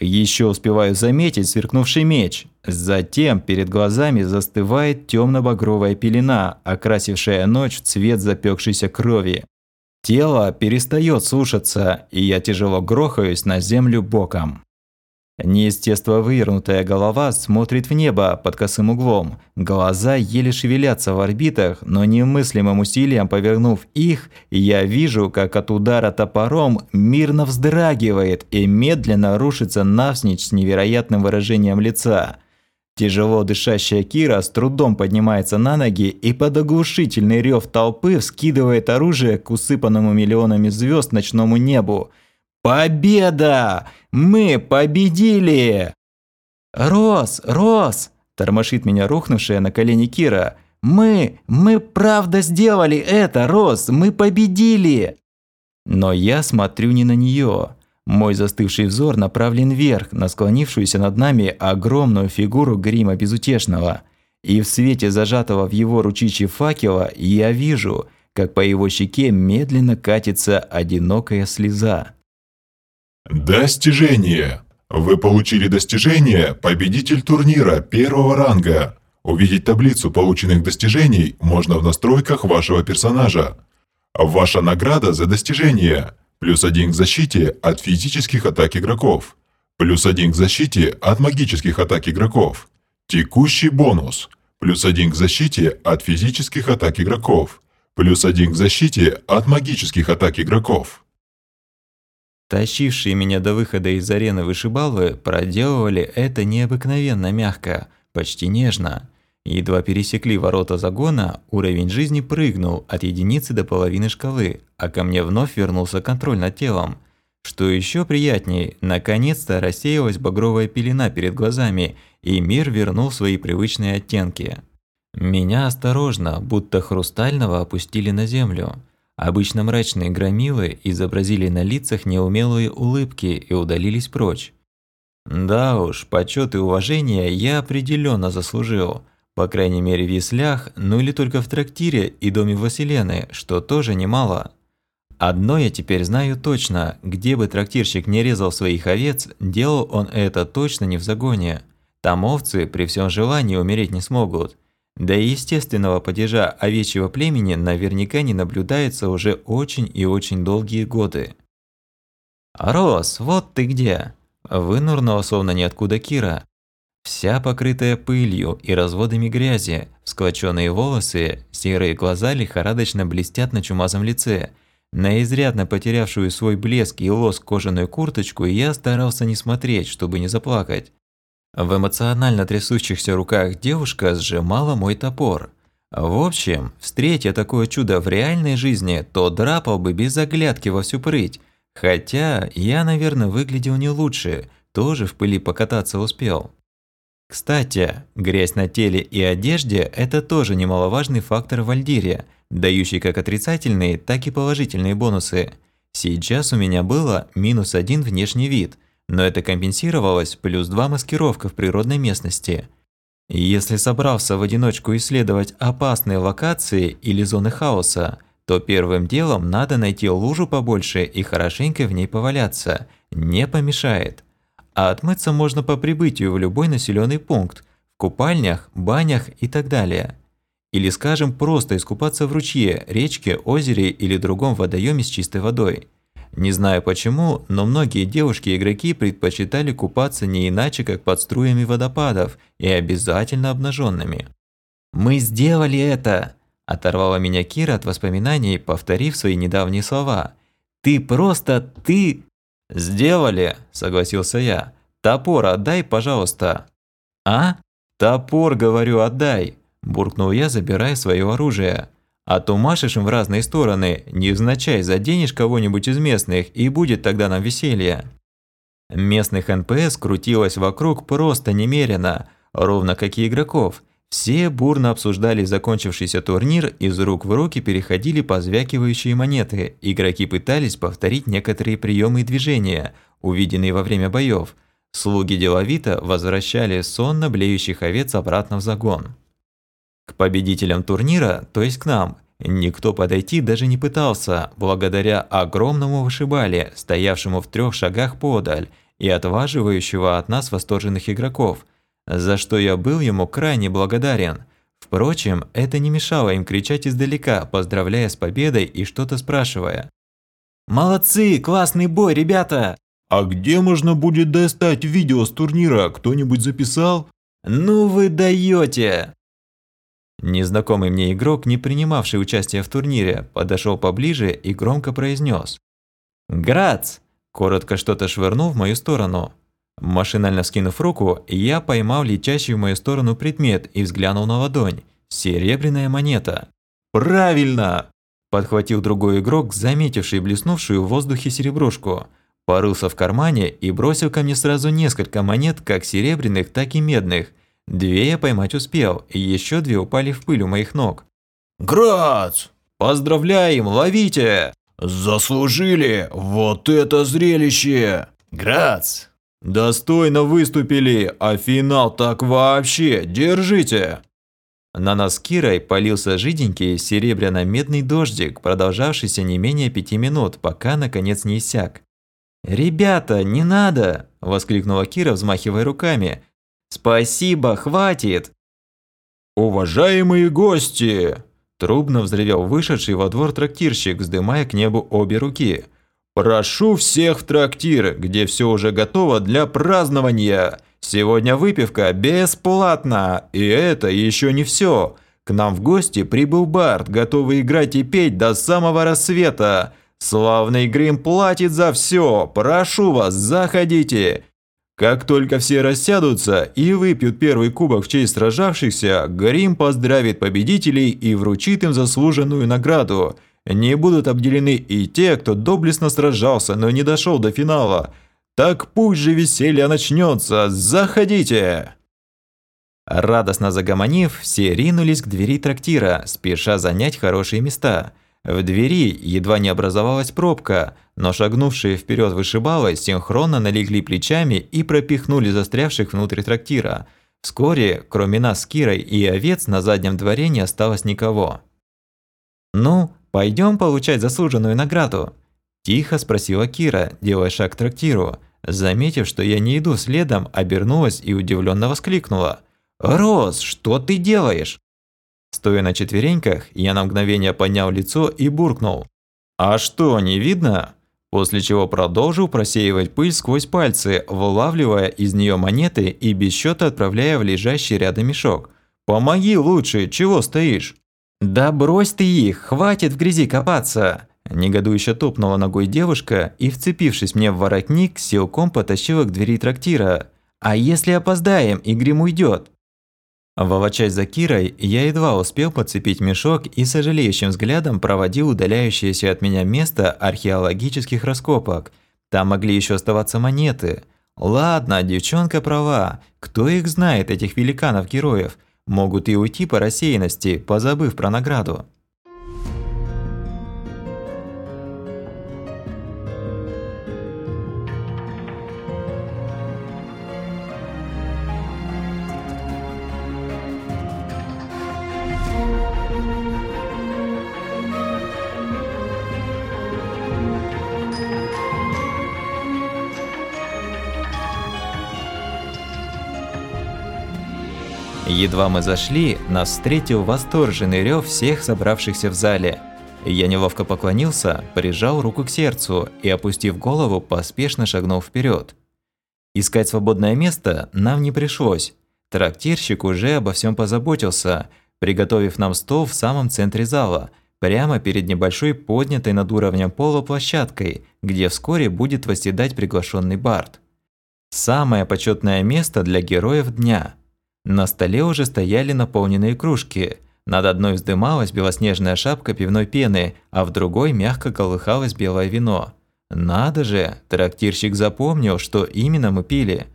Еще успеваю заметить сверкнувший меч. Затем перед глазами застывает темно-багровая пелена, окрасившая ночь в цвет запекшейся крови. Тело перестает слушаться, и я тяжело грохаюсь на землю боком. Неестественно вывернутая голова смотрит в небо под косым углом. Глаза еле шевелятся в орбитах, но немыслимым усилием повернув их, я вижу, как от удара топором мирно вздрагивает и медленно рушится навсничь с невероятным выражением лица. Тяжело дышащая Кира с трудом поднимается на ноги и под оглушительный рев толпы вскидывает оружие к усыпанному миллионами звезд ночному небу. «Победа! Мы победили!» «Рос! Рос!» – тормошит меня рухнувшая на колени Кира. «Мы! Мы правда сделали это, Рос! Мы победили!» Но я смотрю не на нее. Мой застывший взор направлен вверх, на склонившуюся над нами огромную фигуру грима безутешного. И в свете зажатого в его ручище факела я вижу, как по его щеке медленно катится одинокая слеза. Достижение! Вы получили достижение «Победитель турнира первого ранга». Увидеть таблицу полученных достижений можно в настройках вашего персонажа. Ваша награда за достижение – Плюс один к защите от физических атак игроков. Плюс один к защите от магических атак игроков. Текущий бонус. Плюс один к защите от физических атак игроков. Плюс один к защите от магических атак игроков. Тащившие меня до выхода из арены вышибалы проделывали это необыкновенно мягко, почти нежно. Едва пересекли ворота загона, уровень жизни прыгнул от единицы до половины шкалы, а ко мне вновь вернулся контроль над телом. Что еще приятней, наконец-то рассеялась багровая пелена перед глазами, и мир вернул свои привычные оттенки. Меня осторожно, будто хрустального, опустили на землю. Обычно мрачные громилы изобразили на лицах неумелые улыбки и удалились прочь. Да уж, почет и уважение я определенно заслужил – по крайней мере в яслях, ну или только в трактире и доме Василены, что тоже немало. Одно я теперь знаю точно, где бы трактирщик не резал своих овец, делал он это точно не в загоне. Там овцы при всем желании умереть не смогут. Да и естественного падежа овечьего племени наверняка не наблюдается уже очень и очень долгие годы. «Рос, вот ты где!» Вынурнула словно ниоткуда Кира. Вся покрытая пылью и разводами грязи, склоченные волосы, серые глаза лихорадочно блестят на чумазом лице. На изрядно потерявшую свой блеск и лоск кожаную курточку я старался не смотреть, чтобы не заплакать. В эмоционально трясущихся руках девушка сжимала мой топор. В общем, встретя такое чудо в реальной жизни, то драпал бы без оглядки во всю прыть. Хотя я, наверное, выглядел не лучше, тоже в пыли покататься успел. Кстати, грязь на теле и одежде – это тоже немаловажный фактор в Альдире, дающий как отрицательные, так и положительные бонусы. Сейчас у меня было минус один внешний вид, но это компенсировалось плюс два маскировка в природной местности. Если собрался в одиночку исследовать опасные локации или зоны хаоса, то первым делом надо найти лужу побольше и хорошенько в ней поваляться. Не помешает а отмыться можно по прибытию в любой населенный пункт, в купальнях, банях и так далее. Или, скажем, просто искупаться в ручье, речке, озере или другом водоеме с чистой водой. Не знаю почему, но многие девушки-игроки предпочитали купаться не иначе, как под струями водопадов и обязательно обнаженными. «Мы сделали это!» – оторвала меня Кира от воспоминаний, повторив свои недавние слова. «Ты просто... ты...» «Сделали», – согласился я. «Топор отдай, пожалуйста». «А?» «Топор, говорю, отдай!» – буркнул я, забирая свое оружие. «А то машешь им в разные стороны, невзначай заденешь кого-нибудь из местных, и будет тогда нам веселье». Местных НПС крутилось вокруг просто немерено, ровно как и игроков. Все бурно обсуждали закончившийся турнир, из рук в руки переходили позвякивающие монеты. Игроки пытались повторить некоторые приемы и движения, увиденные во время боев. Слуги деловито возвращали сонно блеющих овец обратно в загон. К победителям турнира, то есть к нам, никто подойти даже не пытался, благодаря огромному вышибале, стоявшему в трех шагах подаль, и отваживающего от нас восторженных игроков – за что я был ему крайне благодарен. Впрочем, это не мешало им кричать издалека, поздравляя с победой и что-то спрашивая. «Молодцы! Классный бой, ребята!» «А где можно будет достать видео с турнира? Кто-нибудь записал?» «Ну вы даете!» Незнакомый мне игрок, не принимавший участие в турнире, подошел поближе и громко произнес: «Грац!» Коротко что-то швырнул в мою сторону. Машинально скинув руку, я поймал летящий в мою сторону предмет и взглянул на ладонь. Серебряная монета. «Правильно!» Подхватил другой игрок, заметивший блеснувшую в воздухе серебрушку. Порылся в кармане и бросил ко мне сразу несколько монет, как серебряных, так и медных. Две я поймать успел, и еще две упали в пыль у моих ног. «Грац! Поздравляем, ловите!» Заслужили! Вот это зрелище! Грац! Достойно выступили, а финал так вообще, держите! На нас Кирой полился жиденький серебряно-медный дождик, продолжавшийся не менее пяти минут, пока наконец не иссяк. «Ребята, не надо!» – воскликнула Кира, взмахивая руками. «Спасибо, хватит!» «Уважаемые гости!» – трубно взревел вышедший во двор трактирщик, вздымая к небу обе руки – «Прошу всех в трактир, где все уже готово для празднования. Сегодня выпивка бесплатна, и это еще не все. К нам в гости прибыл Барт, готовый играть и петь до самого рассвета. Славный Грим платит за все. Прошу вас, заходите. Как только все рассядутся и выпьют первый кубок в честь сражавшихся, Грим поздравит победителей и вручит им заслуженную награду. Не будут обделены и те, кто доблестно сражался, но не дошел до финала. Так пусть же веселье начнется, заходите!» Радостно загомонив, все ринулись к двери трактира, спеша занять хорошие места. В двери едва не образовалась пробка, но шагнувшие вперед вышибалы синхронно налегли плечами и пропихнули застрявших внутрь трактира. Вскоре, кроме нас с Кирой и овец, на заднем дворе не осталось никого. «Ну, Пойдем получать заслуженную награду?» Тихо спросила Кира, делая шаг к трактиру. Заметив, что я не иду следом, обернулась и удивленно воскликнула. «Рос, что ты делаешь?» Стоя на четвереньках, я на мгновение поднял лицо и буркнул. «А что, не видно?» После чего продолжил просеивать пыль сквозь пальцы, вылавливая из нее монеты и без счета отправляя в лежащий рядом мешок. «Помоги лучше, чего стоишь?» «Да брось ты их, хватит в грязи копаться!» Негодующе топнула ногой девушка и, вцепившись мне в воротник, силком потащила к двери трактира. «А если опоздаем, и грим уйдет?» Волочась за Кирой, я едва успел подцепить мешок и сожалеющим взглядом проводил удаляющееся от меня место археологических раскопок. Там могли еще оставаться монеты. Ладно, девчонка права. Кто их знает, этих великанов-героев? могут и уйти по рассеянности, позабыв про награду. Едва мы зашли, нас встретил восторженный рев всех собравшихся в зале. Я неловко поклонился, прижал руку к сердцу и, опустив голову, поспешно шагнул вперед. Искать свободное место нам не пришлось. Трактирщик уже обо всем позаботился, приготовив нам стол в самом центре зала, прямо перед небольшой поднятой над уровнем пола площадкой, где вскоре будет восседать приглашенный Барт. Самое почетное место для героев дня – На столе уже стояли наполненные кружки. Над одной вздымалась белоснежная шапка пивной пены, а в другой мягко колыхалось белое вино. Надо же, трактирщик запомнил, что именно мы пили.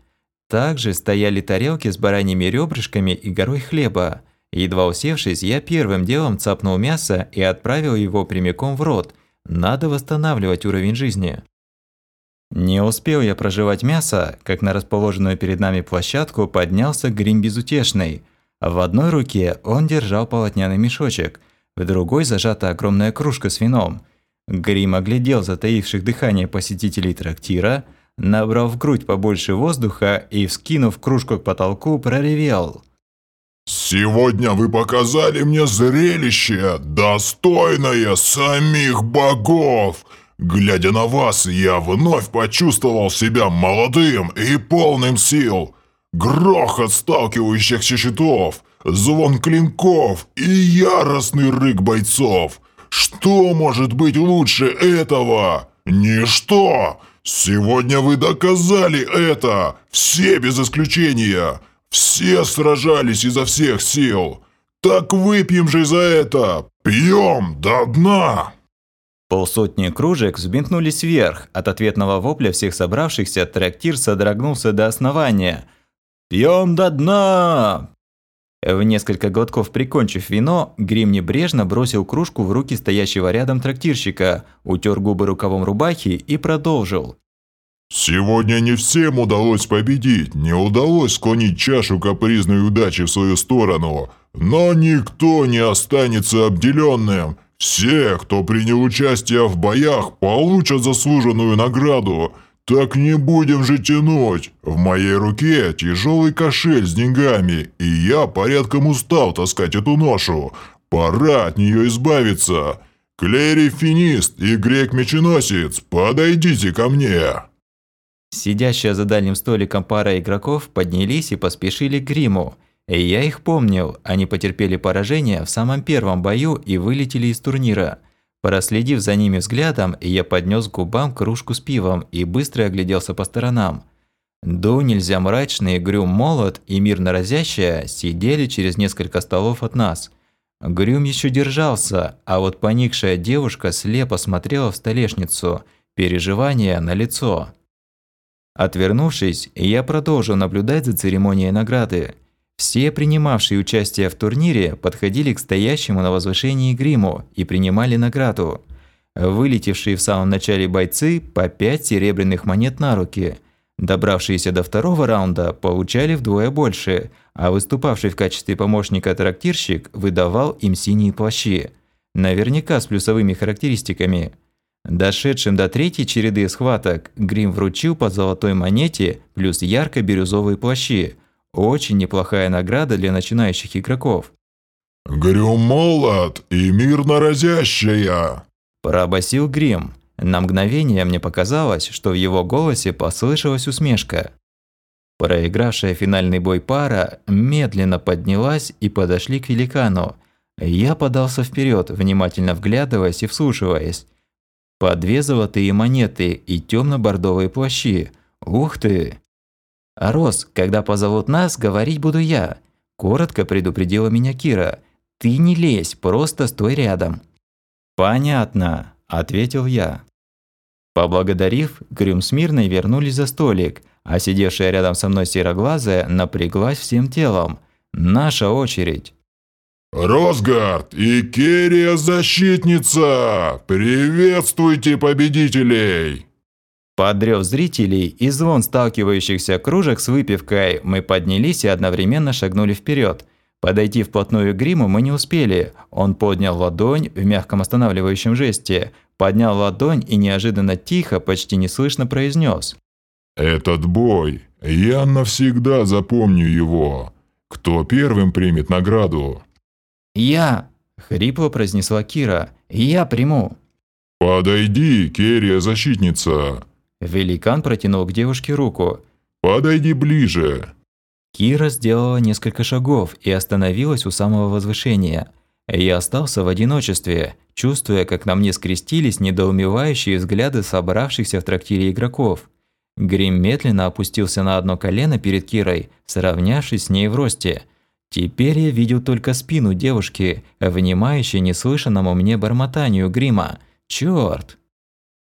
Также стояли тарелки с бараньими ребрышками и горой хлеба. Едва усевшись, я первым делом цапнул мясо и отправил его прямиком в рот. Надо восстанавливать уровень жизни. Не успел я проживать мясо, как на расположенную перед нами площадку поднялся Грим Безутешный. В одной руке он держал полотняный мешочек, в другой зажата огромная кружка с вином. Грим оглядел затаивших дыхание посетителей трактира, набрал в грудь побольше воздуха и, вскинув кружку к потолку, проревел. «Сегодня вы показали мне зрелище, достойное самих богов!» Глядя на вас, я вновь почувствовал себя молодым и полным сил. Грохот сталкивающихся щитов, звон клинков и яростный рык бойцов. Что может быть лучше этого? Ничто! Сегодня вы доказали это! Все без исключения! Все сражались изо всех сил! Так выпьем же за это! Пьем до дна!» Полсотни кружек взбинтнулись вверх. От ответного вопля всех собравшихся трактир содрогнулся до основания. «Пьем до дна!» В несколько глотков прикончив вино, Грим небрежно бросил кружку в руки стоящего рядом трактирщика, утер губы рукавом рубахи и продолжил. «Сегодня не всем удалось победить, не удалось склонить чашу капризной удачи в свою сторону, но никто не останется обделенным. Все, кто принял участие в боях, получат заслуженную награду. Так не будем же тянуть. В моей руке тяжелый кошель с деньгами, и я порядком устал таскать эту ношу. Пора от нее избавиться. Клери Финист и Грек Меченосец, подойдите ко мне. Сидящая за дальним столиком пара игроков поднялись и поспешили к гриму. Я их помнил, они потерпели поражение в самом первом бою и вылетели из турнира. Проследив за ними взглядом, я поднес к губам кружку с пивом и быстро огляделся по сторонам. До нельзя мрачный Грюм Молот и Мирно Разящая сидели через несколько столов от нас. Грюм еще держался, а вот поникшая девушка слепо смотрела в столешницу, переживание на лицо. Отвернувшись, я продолжил наблюдать за церемонией награды. Все принимавшие участие в турнире подходили к стоящему на возвышении гриму и принимали награду. Вылетевшие в самом начале бойцы по 5 серебряных монет на руки. Добравшиеся до второго раунда получали вдвое больше, а выступавший в качестве помощника трактирщик выдавал им синие плащи. Наверняка с плюсовыми характеристиками. Дошедшим до третьей череды схваток, Грим вручил по золотой монете плюс ярко-бирюзовые плащи – очень неплохая награда для начинающих игроков. «Грю молод и мирно разящая!» Пробасил Грим. На мгновение мне показалось, что в его голосе послышалась усмешка. Проигравшая финальный бой пара медленно поднялась и подошли к великану. Я подался вперед, внимательно вглядываясь и вслушиваясь. По две золотые монеты и темно-бордовые плащи. Ух ты! «Рос, когда позовут нас, говорить буду я», – коротко предупредила меня Кира. «Ты не лезь, просто стой рядом». «Понятно», – ответил я. Поблагодарив, Грюм с Мирной вернулись за столик, а сидевшая рядом со мной сероглазая напряглась всем телом. Наша очередь. «Росгард и Керия Защитница! Приветствуйте победителей!» Под рёв зрителей и звон сталкивающихся кружек с выпивкой мы поднялись и одновременно шагнули вперед. Подойти вплотную к гриму мы не успели. Он поднял ладонь в мягком останавливающем жесте, поднял ладонь и неожиданно тихо, почти неслышно произнес: «Этот бой, я навсегда запомню его. Кто первым примет награду?» «Я!» – хрипло произнесла Кира. «Я приму!» «Подойди, Керия-защитница!» Великан протянул к девушке руку. «Подойди ближе!» Кира сделала несколько шагов и остановилась у самого возвышения. Я остался в одиночестве, чувствуя, как на мне скрестились недоумевающие взгляды собравшихся в трактире игроков. Грим медленно опустился на одно колено перед Кирой, сравнявшись с ней в росте. Теперь я видел только спину девушки, внимающей неслышанному мне бормотанию Грима. Чёрт!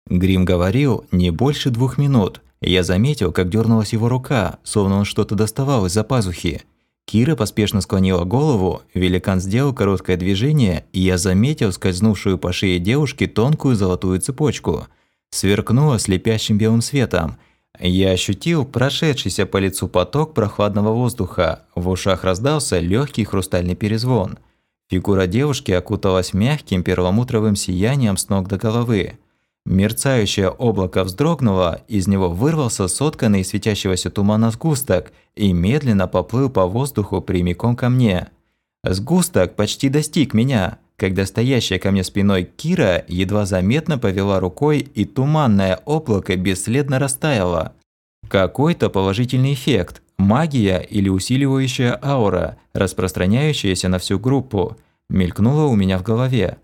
Грим говорил не больше двух минут. Я заметил, как дернулась его рука, словно он что-то доставал из-за пазухи. Кира поспешно склонила голову, великан сделал короткое движение, и я заметил скользнувшую по шее девушки тонкую золотую цепочку. Сверкнула слепящим белым светом – я ощутил прошедшийся по лицу поток прохладного воздуха, в ушах раздался легкий хрустальный перезвон. Фигура девушки окуталась мягким перламутровым сиянием с ног до головы. Мерцающее облако вздрогнуло, из него вырвался сотканный из светящегося тумана сгусток и медленно поплыл по воздуху прямиком ко мне. Сгусток почти достиг меня, когда стоящая ко мне спиной Кира едва заметно повела рукой, и туманное облако бесследно растаяло. Какой-то положительный эффект, магия или усиливающая аура, распространяющаяся на всю группу, мелькнула у меня в голове.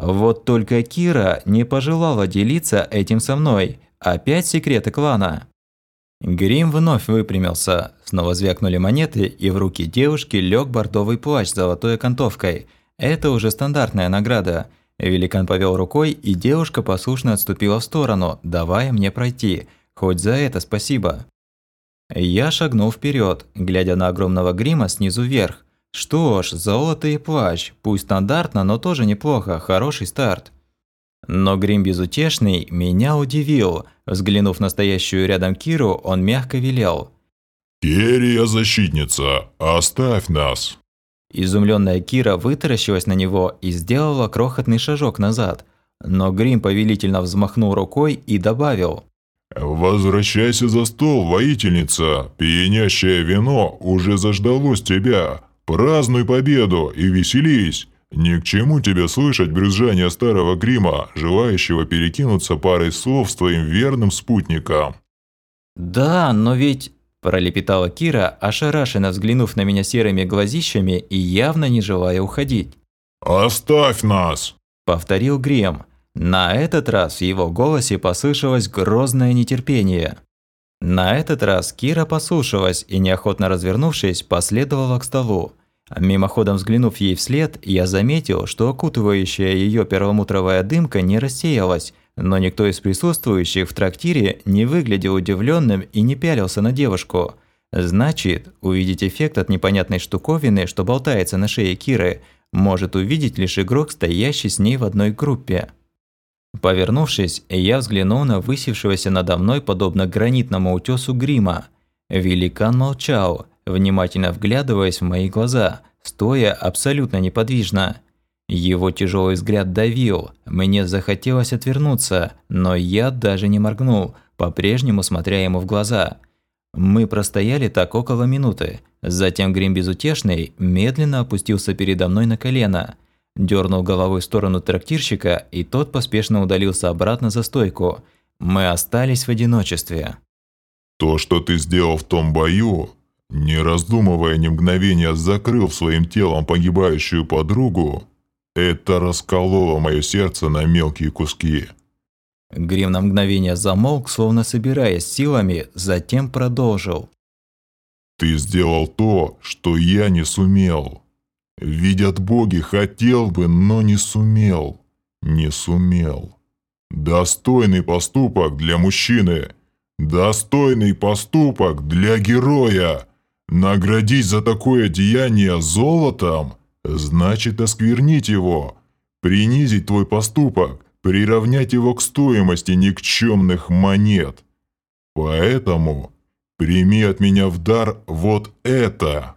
Вот только Кира не пожелала делиться этим со мной. Опять секреты клана. Грим вновь выпрямился. Снова звякнули монеты, и в руки девушки лег бордовый плащ с золотой окантовкой – это уже стандартная награда. Великан повел рукой, и девушка послушно отступила в сторону, давая мне пройти. Хоть за это спасибо. Я шагнул вперед, глядя на огромного грима снизу вверх. Что ж, золото и плащ. Пусть стандартно, но тоже неплохо, хороший старт. Но грим безутешный меня удивил. Взглянув на стоящую рядом Киру, он мягко велел. «Керия, защитница, оставь нас!» Изумленная Кира вытаращилась на него и сделала крохотный шажок назад. Но Грим повелительно взмахнул рукой и добавил. «Возвращайся за стол, воительница! Пьянящее вино уже заждалось тебя! Празднуй победу и веселись! Ни к чему тебе слышать брюзжание старого грима, желающего перекинуться парой слов с твоим верным спутником!» «Да, но ведь...» Пролепетала Кира, ошарашенно взглянув на меня серыми глазищами и явно не желая уходить. «Оставь нас!» – повторил Грем. На этот раз в его голосе послышалось грозное нетерпение. На этот раз Кира послушалась и, неохотно развернувшись, последовала к столу. Мимоходом взглянув ей вслед, я заметил, что окутывающая ее перламутровая дымка не рассеялась, но никто из присутствующих в трактире не выглядел удивленным и не пялился на девушку. Значит, увидеть эффект от непонятной штуковины, что болтается на шее Киры, может увидеть лишь игрок, стоящий с ней в одной группе. Повернувшись, я взглянул на высевшегося надо мной подобно гранитному утесу грима. Великан молчал, внимательно вглядываясь в мои глаза, стоя абсолютно неподвижно. Его тяжелый взгляд давил, мне захотелось отвернуться, но я даже не моргнул, по-прежнему смотря ему в глаза. Мы простояли так около минуты. Затем Грим Безутешный медленно опустился передо мной на колено, дернул головой в сторону трактирщика, и тот поспешно удалился обратно за стойку. Мы остались в одиночестве. «То, что ты сделал в том бою, не раздумывая ни мгновения, закрыл своим телом погибающую подругу, это раскололо мое сердце на мелкие куски. Грим на мгновение замолк, словно собираясь силами, затем продолжил. «Ты сделал то, что я не сумел. Видят боги, хотел бы, но не сумел. Не сумел. Достойный поступок для мужчины. Достойный поступок для героя. Наградить за такое деяние золотом – Значит, осквернить его, принизить твой поступок, приравнять его к стоимости никчемных монет. Поэтому прими от меня в дар вот это.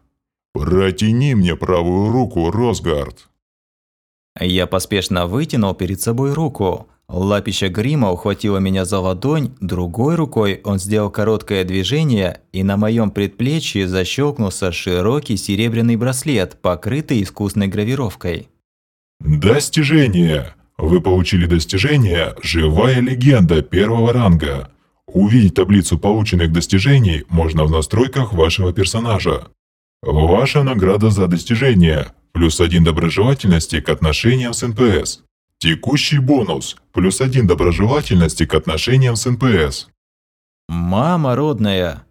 Протяни мне правую руку, Росгард. Я поспешно вытянул перед собой руку. Лапища грима ухватила меня за ладонь, другой рукой он сделал короткое движение, и на моем предплечье защелкнулся широкий серебряный браслет, покрытый искусной гравировкой. Достижение! Вы получили достижение «Живая легенда» первого ранга. Увидеть таблицу полученных достижений можно в настройках вашего персонажа. Ваша награда за достижение – плюс один доброжелательности к отношениям с НПС. Текущий бонус – плюс один доброжелательности к отношениям с НПС. Мама родная.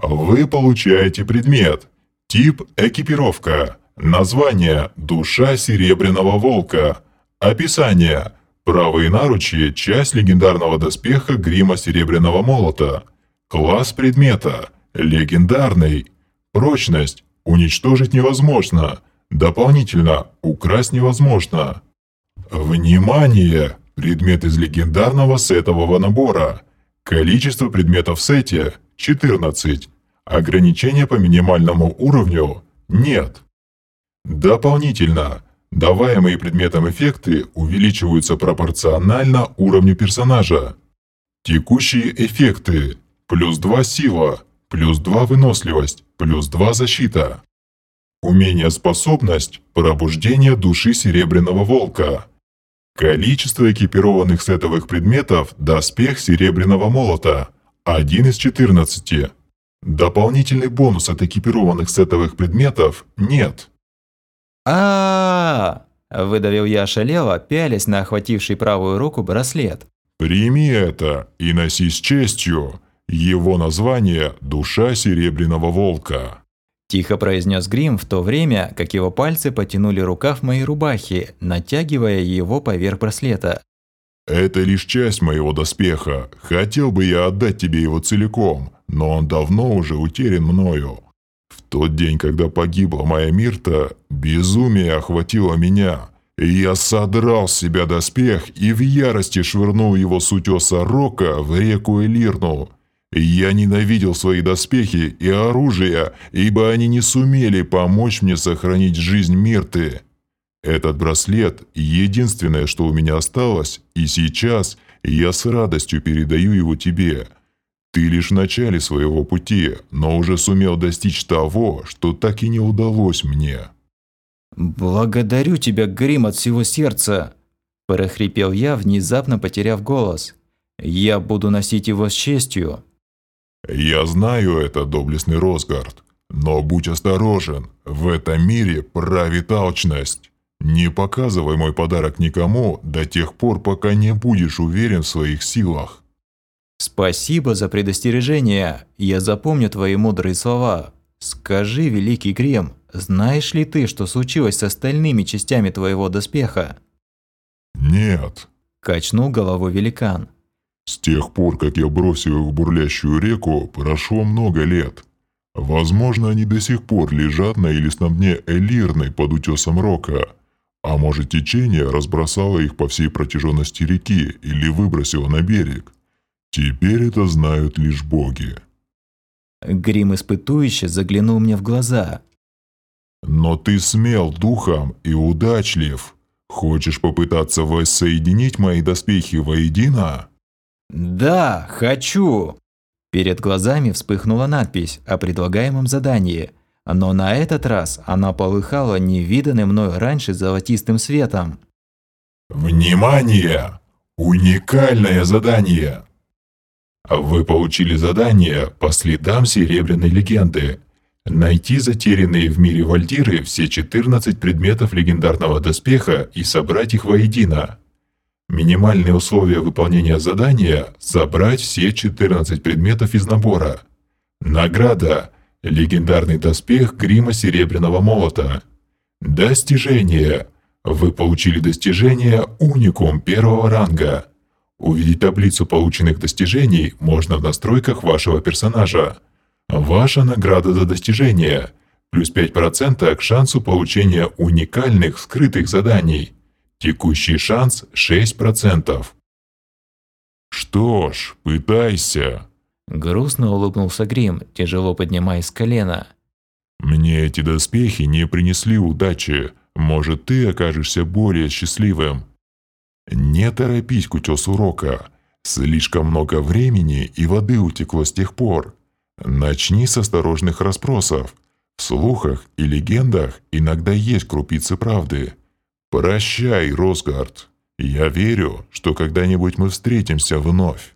Вы получаете предмет. Тип экипировка. Название «Душа серебряного волка». Описание. Правые наручи – часть легендарного доспеха грима серебряного молота. Класс предмета – легендарный. Прочность – уничтожить невозможно. Дополнительно – украсть невозможно. Внимание! Предмет из легендарного сетового набора. Количество предметов в сете – 14. Ограничения по минимальному уровню – нет. Дополнительно, даваемые предметом эффекты увеличиваются пропорционально уровню персонажа. Текущие эффекты – плюс 2 сила, плюс 2 выносливость, плюс 2 защита. Умение способность – пробуждение души Серебряного Волка. Количество экипированных сетовых предметов – доспех Серебряного Молота – 1 из 14. Дополнительный бонус от экипированных сетовых предметов – нет а, -а, -а выдавил я ошалело, пялясь на охвативший правую руку браслет. «Прими это и носи с честью. Его название – «Душа Серебряного Волка». Тихо произнес Грим в то время, как его пальцы потянули рукав моей рубахи, натягивая его поверх браслета. «Это лишь часть моего доспеха. Хотел бы я отдать тебе его целиком, но он давно уже утерян мною тот день, когда погибла моя Мирта, безумие охватило меня. И я содрал с себя доспех и в ярости швырнул его с утеса Рока в реку Элирну. Я ненавидел свои доспехи и оружие, ибо они не сумели помочь мне сохранить жизнь Мирты. Этот браслет – единственное, что у меня осталось, и сейчас я с радостью передаю его тебе – ты лишь в начале своего пути, но уже сумел достичь того, что так и не удалось мне. Благодарю тебя, Грим, от всего сердца, прохрипел я, внезапно потеряв голос. Я буду носить его с честью. Я знаю это, доблестный Росгард, но будь осторожен, в этом мире правит алчность. Не показывай мой подарок никому до тех пор, пока не будешь уверен в своих силах. Спасибо за предостережение. Я запомню твои мудрые слова. Скажи, великий Грем, знаешь ли ты, что случилось с остальными частями твоего доспеха? Нет. Качнул головой великан. С тех пор, как я бросил их в бурлящую реку, прошло много лет. Возможно, они до сих пор лежат на илистном дне Элирной под утесом Рока. А может, течение разбросало их по всей протяженности реки или выбросило на берег. Теперь это знают лишь боги. Грим испытующе заглянул мне в глаза. Но ты смел духом и удачлив. Хочешь попытаться воссоединить мои доспехи воедино? Да, хочу. Перед глазами вспыхнула надпись о предлагаемом задании, но на этот раз она полыхала невиданным мною раньше золотистым светом. Внимание! Уникальное задание! Вы получили задание по следам Серебряной легенды. Найти затерянные в мире вальдиры все 14 предметов легендарного доспеха и собрать их воедино. Минимальные условия выполнения задания – собрать все 14 предметов из набора. Награда – легендарный доспех грима Серебряного Молота. Достижение – вы получили достижение «Уникум» первого ранга – Увидеть таблицу полученных достижений можно в настройках вашего персонажа. Ваша награда за достижение – плюс 5% к шансу получения уникальных скрытых заданий. Текущий шанс – 6%. «Что ж, пытайся», – грустно улыбнулся Грим, тяжело поднимаясь с колена. «Мне эти доспехи не принесли удачи. Может, ты окажешься более счастливым». Не торопись к утесу Рока. Слишком много времени и воды утекло с тех пор. Начни с осторожных расспросов. В слухах и легендах иногда есть крупицы правды. Прощай, Росгард. Я верю, что когда-нибудь мы встретимся вновь.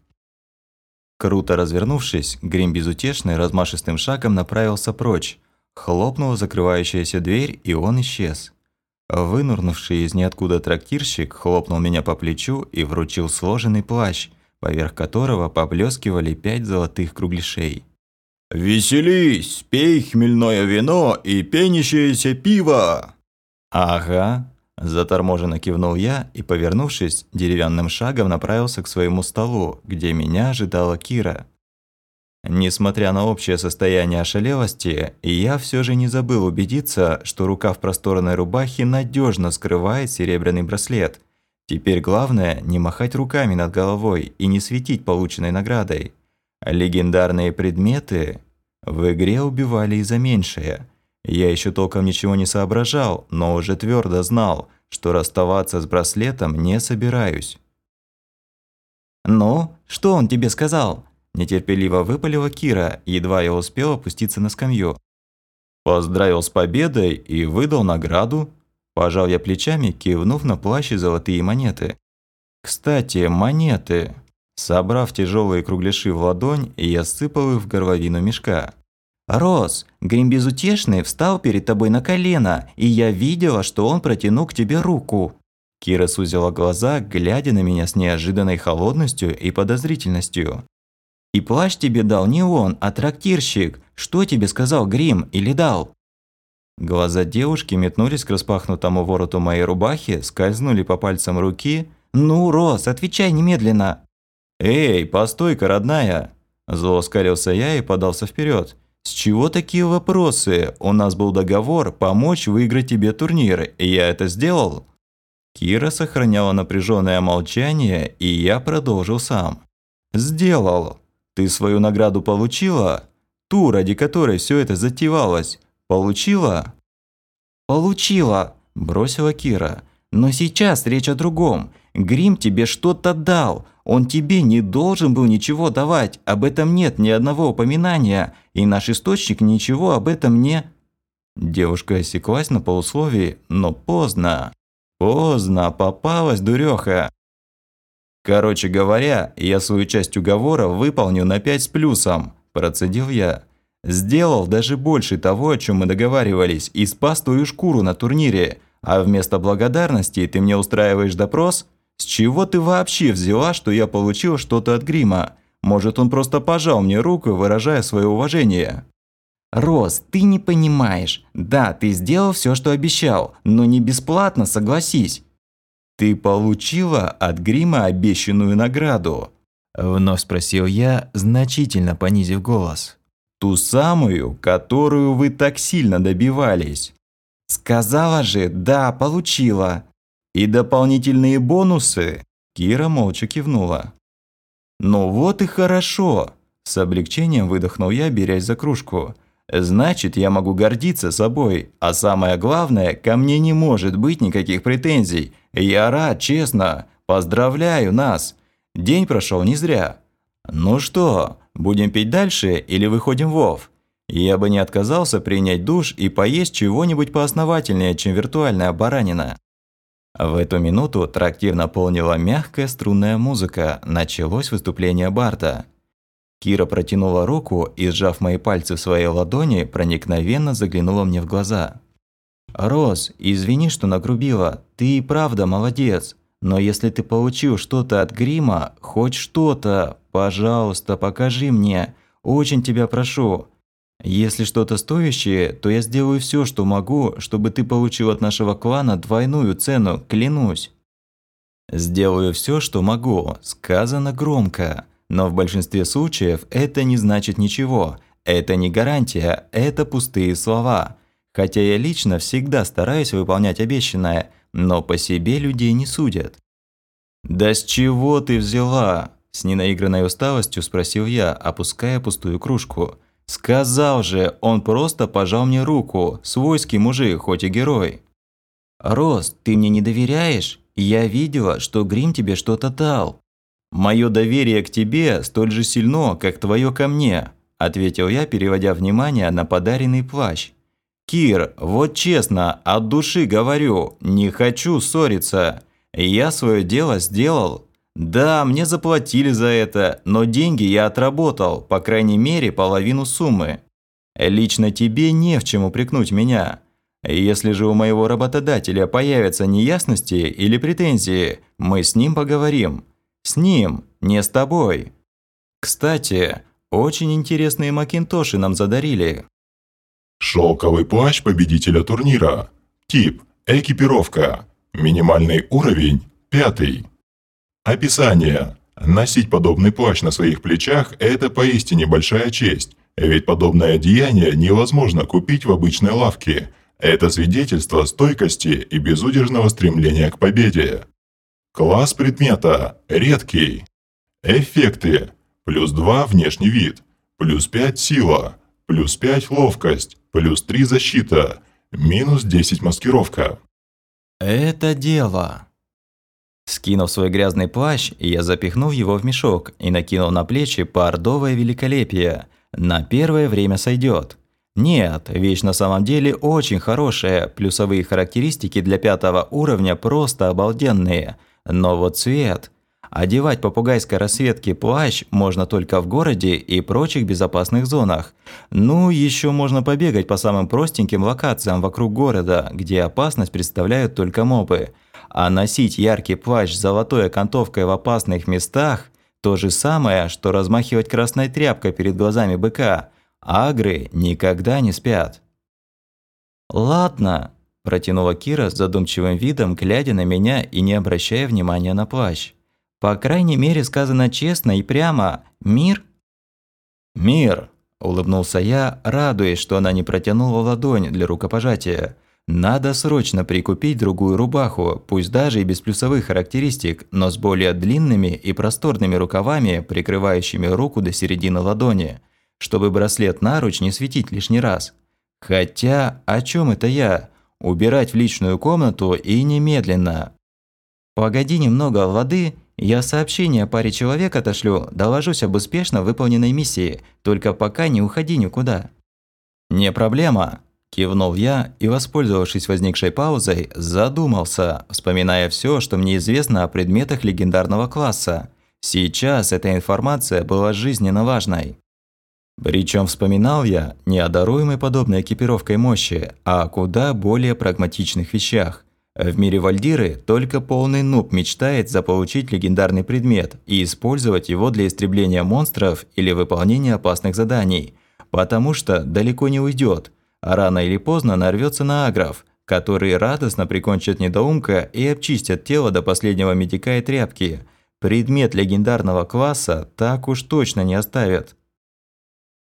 Круто развернувшись, Грим безутешный размашистым шагом направился прочь. Хлопнула закрывающаяся дверь, и он исчез. Вынурнувший из ниоткуда трактирщик хлопнул меня по плечу и вручил сложенный плащ, поверх которого поблескивали пять золотых кругляшей. «Веселись, пей хмельное вино и пенящееся пиво!» «Ага», – заторможенно кивнул я и, повернувшись, деревянным шагом направился к своему столу, где меня ожидала Кира. Несмотря на общее состояние ошалелости, я все же не забыл убедиться, что рука в просторной рубахе надежно скрывает серебряный браслет. Теперь главное не махать руками над головой и не светить полученной наградой. Легендарные предметы в игре убивали и за меньшее. Я еще толком ничего не соображал, но уже твердо знал, что расставаться с браслетом не собираюсь. «Ну, что он тебе сказал?» Нетерпеливо выпалила Кира, едва я успел опуститься на скамью. Поздравил с победой и выдал награду. Пожал я плечами, кивнув на плащ и золотые монеты. Кстати, монеты. Собрав тяжелые кругляши в ладонь, я сыпал их в горловину мешка. «Рос, Грим Безутешный встал перед тобой на колено, и я видела, что он протянул к тебе руку». Кира сузила глаза, глядя на меня с неожиданной холодностью и подозрительностью. И плащ тебе дал не он, а трактирщик. Что тебе сказал Грим или дал?» Глаза девушки метнулись к распахнутому вороту моей рубахи, скользнули по пальцам руки. «Ну, Рос, отвечай немедленно!» «Эй, постой-ка, родная!» Зло скалился я и подался вперед. «С чего такие вопросы? У нас был договор помочь выиграть тебе турнир, и я это сделал?» Кира сохраняла напряженное молчание, и я продолжил сам. «Сделал. Ты свою награду получила? Ту, ради которой все это затевалось, получила?» «Получила», – бросила Кира. «Но сейчас речь о другом. Грим тебе что-то дал. Он тебе не должен был ничего давать. Об этом нет ни одного упоминания. И наш источник ничего об этом не...» Девушка осеклась на полусловии, но поздно. Поздно, попалась дуреха. «Короче говоря, я свою часть уговора выполню на 5 с плюсом», – процедил я. «Сделал даже больше того, о чем мы договаривались, и спас твою шкуру на турнире. А вместо благодарности ты мне устраиваешь допрос? С чего ты вообще взяла, что я получил что-то от грима? Может, он просто пожал мне руку, выражая свое уважение?» «Рос, ты не понимаешь. Да, ты сделал все, что обещал, но не бесплатно, согласись. «Ты получила от грима обещанную награду?» Вновь спросил я, значительно понизив голос. «Ту самую, которую вы так сильно добивались?» «Сказала же, да, получила». «И дополнительные бонусы?» Кира молча кивнула. «Ну вот и хорошо!» С облегчением выдохнул я, берясь за кружку. «Значит, я могу гордиться собой, а самое главное, ко мне не может быть никаких претензий, я рад, честно. Поздравляю нас. День прошел не зря. Ну что, будем пить дальше или выходим в ОВ? Я бы не отказался принять душ и поесть чего-нибудь поосновательнее, чем виртуальная баранина. В эту минуту трактир наполнила мягкая струнная музыка. Началось выступление Барта. Кира протянула руку и, сжав мои пальцы в своей ладони, проникновенно заглянула мне в глаза. «Рос, извини, что нагрубила. Ты и правда молодец. Но если ты получил что-то от грима, хоть что-то, пожалуйста, покажи мне. Очень тебя прошу. Если что-то стоящее, то я сделаю все, что могу, чтобы ты получил от нашего клана двойную цену, клянусь». «Сделаю все, что могу», сказано громко. Но в большинстве случаев это не значит ничего. Это не гарантия, это пустые слова. Хотя я лично всегда стараюсь выполнять обещанное, но по себе людей не судят. «Да с чего ты взяла?» – с ненаигранной усталостью спросил я, опуская пустую кружку. «Сказал же, он просто пожал мне руку, свойский мужик, хоть и герой». «Рос, ты мне не доверяешь? Я видела, что Грим тебе что-то дал». «Мое доверие к тебе столь же сильно, как твое ко мне», – ответил я, переводя внимание на подаренный плащ. «Кир, вот честно, от души говорю, не хочу ссориться. Я свое дело сделал. Да, мне заплатили за это, но деньги я отработал, по крайней мере, половину суммы. Лично тебе не в чем упрекнуть меня. Если же у моего работодателя появятся неясности или претензии, мы с ним поговорим. С ним, не с тобой. Кстати, очень интересные макинтоши нам задарили. Шелковый плащ победителя турнира. Тип – экипировка. Минимальный уровень – пятый. Описание. Носить подобный плащ на своих плечах – это поистине большая честь, ведь подобное одеяние невозможно купить в обычной лавке. Это свидетельство стойкости и безудержного стремления к победе. Класс предмета – редкий. Эффекты. Плюс 2 внешний вид, плюс 5 сила, плюс 5 ловкость, плюс 3 защита, минус 10 маскировка. Это дело. Скинув свой грязный плащ, я запихнул его в мешок и накинул на плечи бордовое великолепие. На первое время сойдет. Нет, вещь на самом деле очень хорошая, плюсовые характеристики для пятого уровня просто обалденные. Но вот цвет... Одевать попугайской расцветки плащ можно только в городе и прочих безопасных зонах. Ну, еще можно побегать по самым простеньким локациям вокруг города, где опасность представляют только мобы. А носить яркий плащ с золотой окантовкой в опасных местах – то же самое, что размахивать красной тряпкой перед глазами быка. Агры никогда не спят. «Ладно», – протянула Кира с задумчивым видом, глядя на меня и не обращая внимания на плащ. По крайней мере, сказано честно и прямо «Мир?» «Мир!» – улыбнулся я, радуясь, что она не протянула ладонь для рукопожатия. «Надо срочно прикупить другую рубаху, пусть даже и без плюсовых характеристик, но с более длинными и просторными рукавами, прикрывающими руку до середины ладони, чтобы браслет-наруч не светить лишний раз. Хотя, о чем это я? Убирать в личную комнату и немедленно. Погоди немного воды я сообщение паре человек отошлю, доложусь об успешно выполненной миссии, только пока не уходи никуда». «Не проблема», – кивнул я и, воспользовавшись возникшей паузой, задумался, вспоминая все, что мне известно о предметах легендарного класса. Сейчас эта информация была жизненно важной. Причем вспоминал я не о даруемой подобной экипировкой мощи, а о куда более прагматичных вещах. В мире Вальдиры только полный нуб мечтает заполучить легендарный предмет и использовать его для истребления монстров или выполнения опасных заданий, потому что далеко не уйдет, а рано или поздно нарвется на агров, которые радостно прикончат недоумка и обчистят тело до последнего медика и тряпки. Предмет легендарного класса так уж точно не оставят.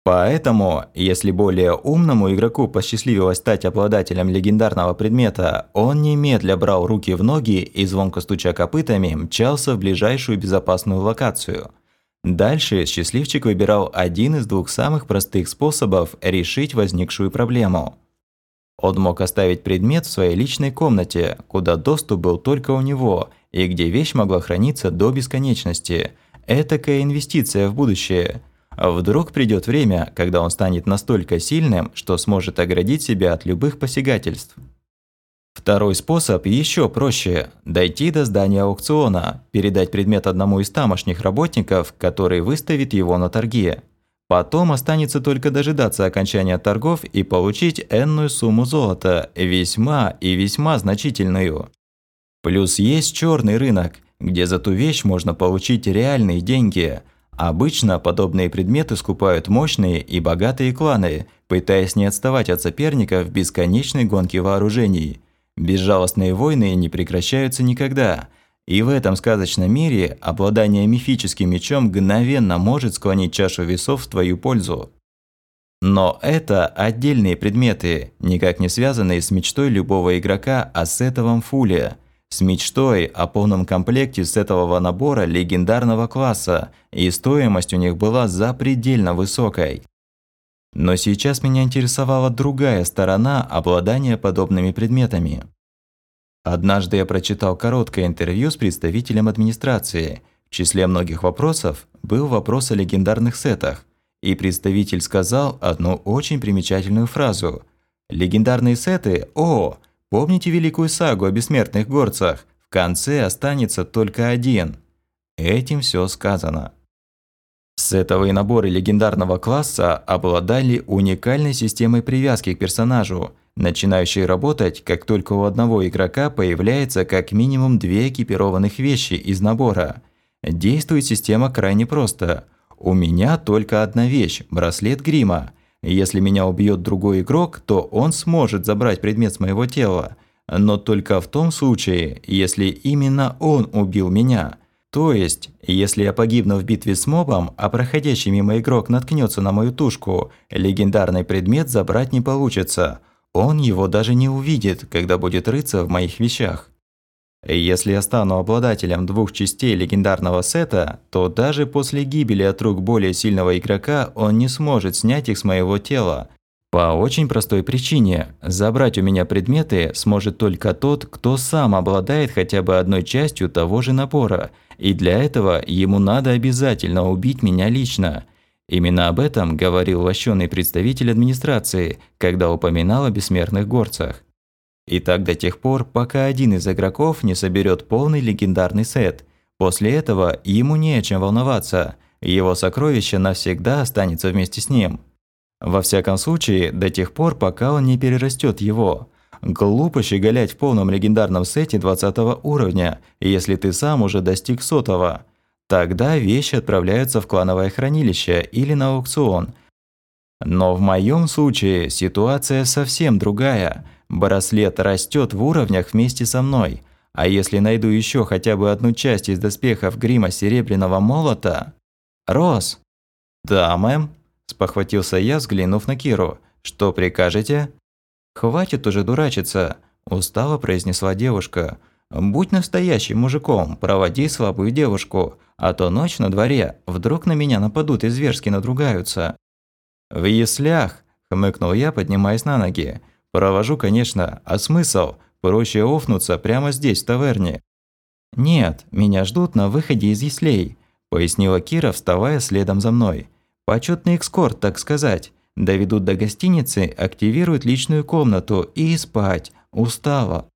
Поэтому, если более умному игроку посчастливилось стать обладателем легендарного предмета, он немедля брал руки в ноги и, звонко стуча копытами, мчался в ближайшую безопасную локацию. Дальше счастливчик выбирал один из двух самых простых способов решить возникшую проблему. Он мог оставить предмет в своей личной комнате, куда доступ был только у него, и где вещь могла храниться до бесконечности. Этакая инвестиция в будущее – вдруг придет время, когда он станет настолько сильным, что сможет оградить себя от любых посягательств. Второй способ еще проще – дойти до здания аукциона, передать предмет одному из тамошних работников, который выставит его на торге. Потом останется только дожидаться окончания торгов и получить энную сумму золота, весьма и весьма значительную. Плюс есть черный рынок, где за ту вещь можно получить реальные деньги – Обычно подобные предметы скупают мощные и богатые кланы, пытаясь не отставать от соперника в бесконечной гонке вооружений. Безжалостные войны не прекращаются никогда, и в этом сказочном мире обладание мифическим мечом мгновенно может склонить чашу весов в твою пользу. Но это отдельные предметы, никак не связанные с мечтой любого игрока о сетовом фуле – с мечтой о полном комплекте сетового набора легендарного класса, и стоимость у них была запредельно высокой. Но сейчас меня интересовала другая сторона обладания подобными предметами. Однажды я прочитал короткое интервью с представителем администрации. В числе многих вопросов был вопрос о легендарных сетах, и представитель сказал одну очень примечательную фразу. «Легендарные сеты? О, Помните великую сагу о бессмертных горцах? В конце останется только один. Этим все сказано. Сетовые наборы легендарного класса обладали уникальной системой привязки к персонажу, начинающей работать, как только у одного игрока появляется как минимум две экипированных вещи из набора. Действует система крайне просто. У меня только одна вещь – браслет грима. Если меня убьет другой игрок, то он сможет забрать предмет с моего тела. Но только в том случае, если именно он убил меня. То есть, если я погибну в битве с мобом, а проходящий мимо игрок наткнется на мою тушку, легендарный предмет забрать не получится. Он его даже не увидит, когда будет рыться в моих вещах. Если я стану обладателем двух частей легендарного сета, то даже после гибели от рук более сильного игрока он не сможет снять их с моего тела. По очень простой причине. Забрать у меня предметы сможет только тот, кто сам обладает хотя бы одной частью того же набора, и для этого ему надо обязательно убить меня лично. Именно об этом говорил вощёный представитель администрации, когда упоминал о бессмертных горцах. И так до тех пор, пока один из игроков не соберет полный легендарный сет. После этого ему не о чем волноваться, его сокровище навсегда останется вместе с ним. Во всяком случае, до тех пор, пока он не перерастет его. Глупо щеголять в полном легендарном сете 20 уровня, если ты сам уже достиг сотого. Тогда вещи отправляются в клановое хранилище или на аукцион. Но в моем случае ситуация совсем другая – Браслет растет в уровнях вместе со мной. А если найду еще хотя бы одну часть из доспехов грима серебряного молота... Рос! Да, мэм? Спохватился я, взглянув на Киру. Что прикажете? Хватит уже дурачиться, устало произнесла девушка. Будь настоящим мужиком, проводи слабую девушку, а то ночь на дворе, вдруг на меня нападут и зверски надругаются. В яслях, хмыкнул я, поднимаясь на ноги. Провожу, конечно, а смысл? Проще офнуться прямо здесь, в таверне. Нет, меня ждут на выходе из яслей, пояснила Кира, вставая следом за мной. Почетный экскорт, так сказать. Доведут до гостиницы, активируют личную комнату и спать. Устала.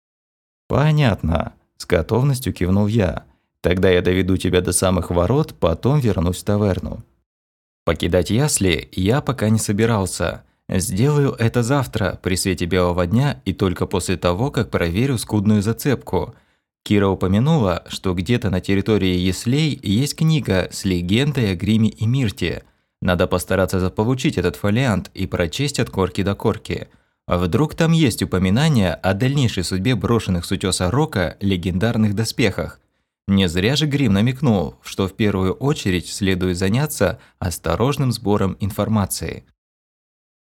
Понятно, с готовностью кивнул я. Тогда я доведу тебя до самых ворот, потом вернусь в таверну. Покидать ясли я пока не собирался. Сделаю это завтра, при свете белого дня и только после того, как проверю скудную зацепку. Кира упомянула, что где-то на территории Еслей есть книга с легендой о Гриме и Мирте. Надо постараться заполучить этот фолиант и прочесть от корки до корки. А вдруг там есть упоминание о дальнейшей судьбе брошенных с утёса Рока легендарных доспехах. Не зря же Грим намекнул, что в первую очередь следует заняться осторожным сбором информации.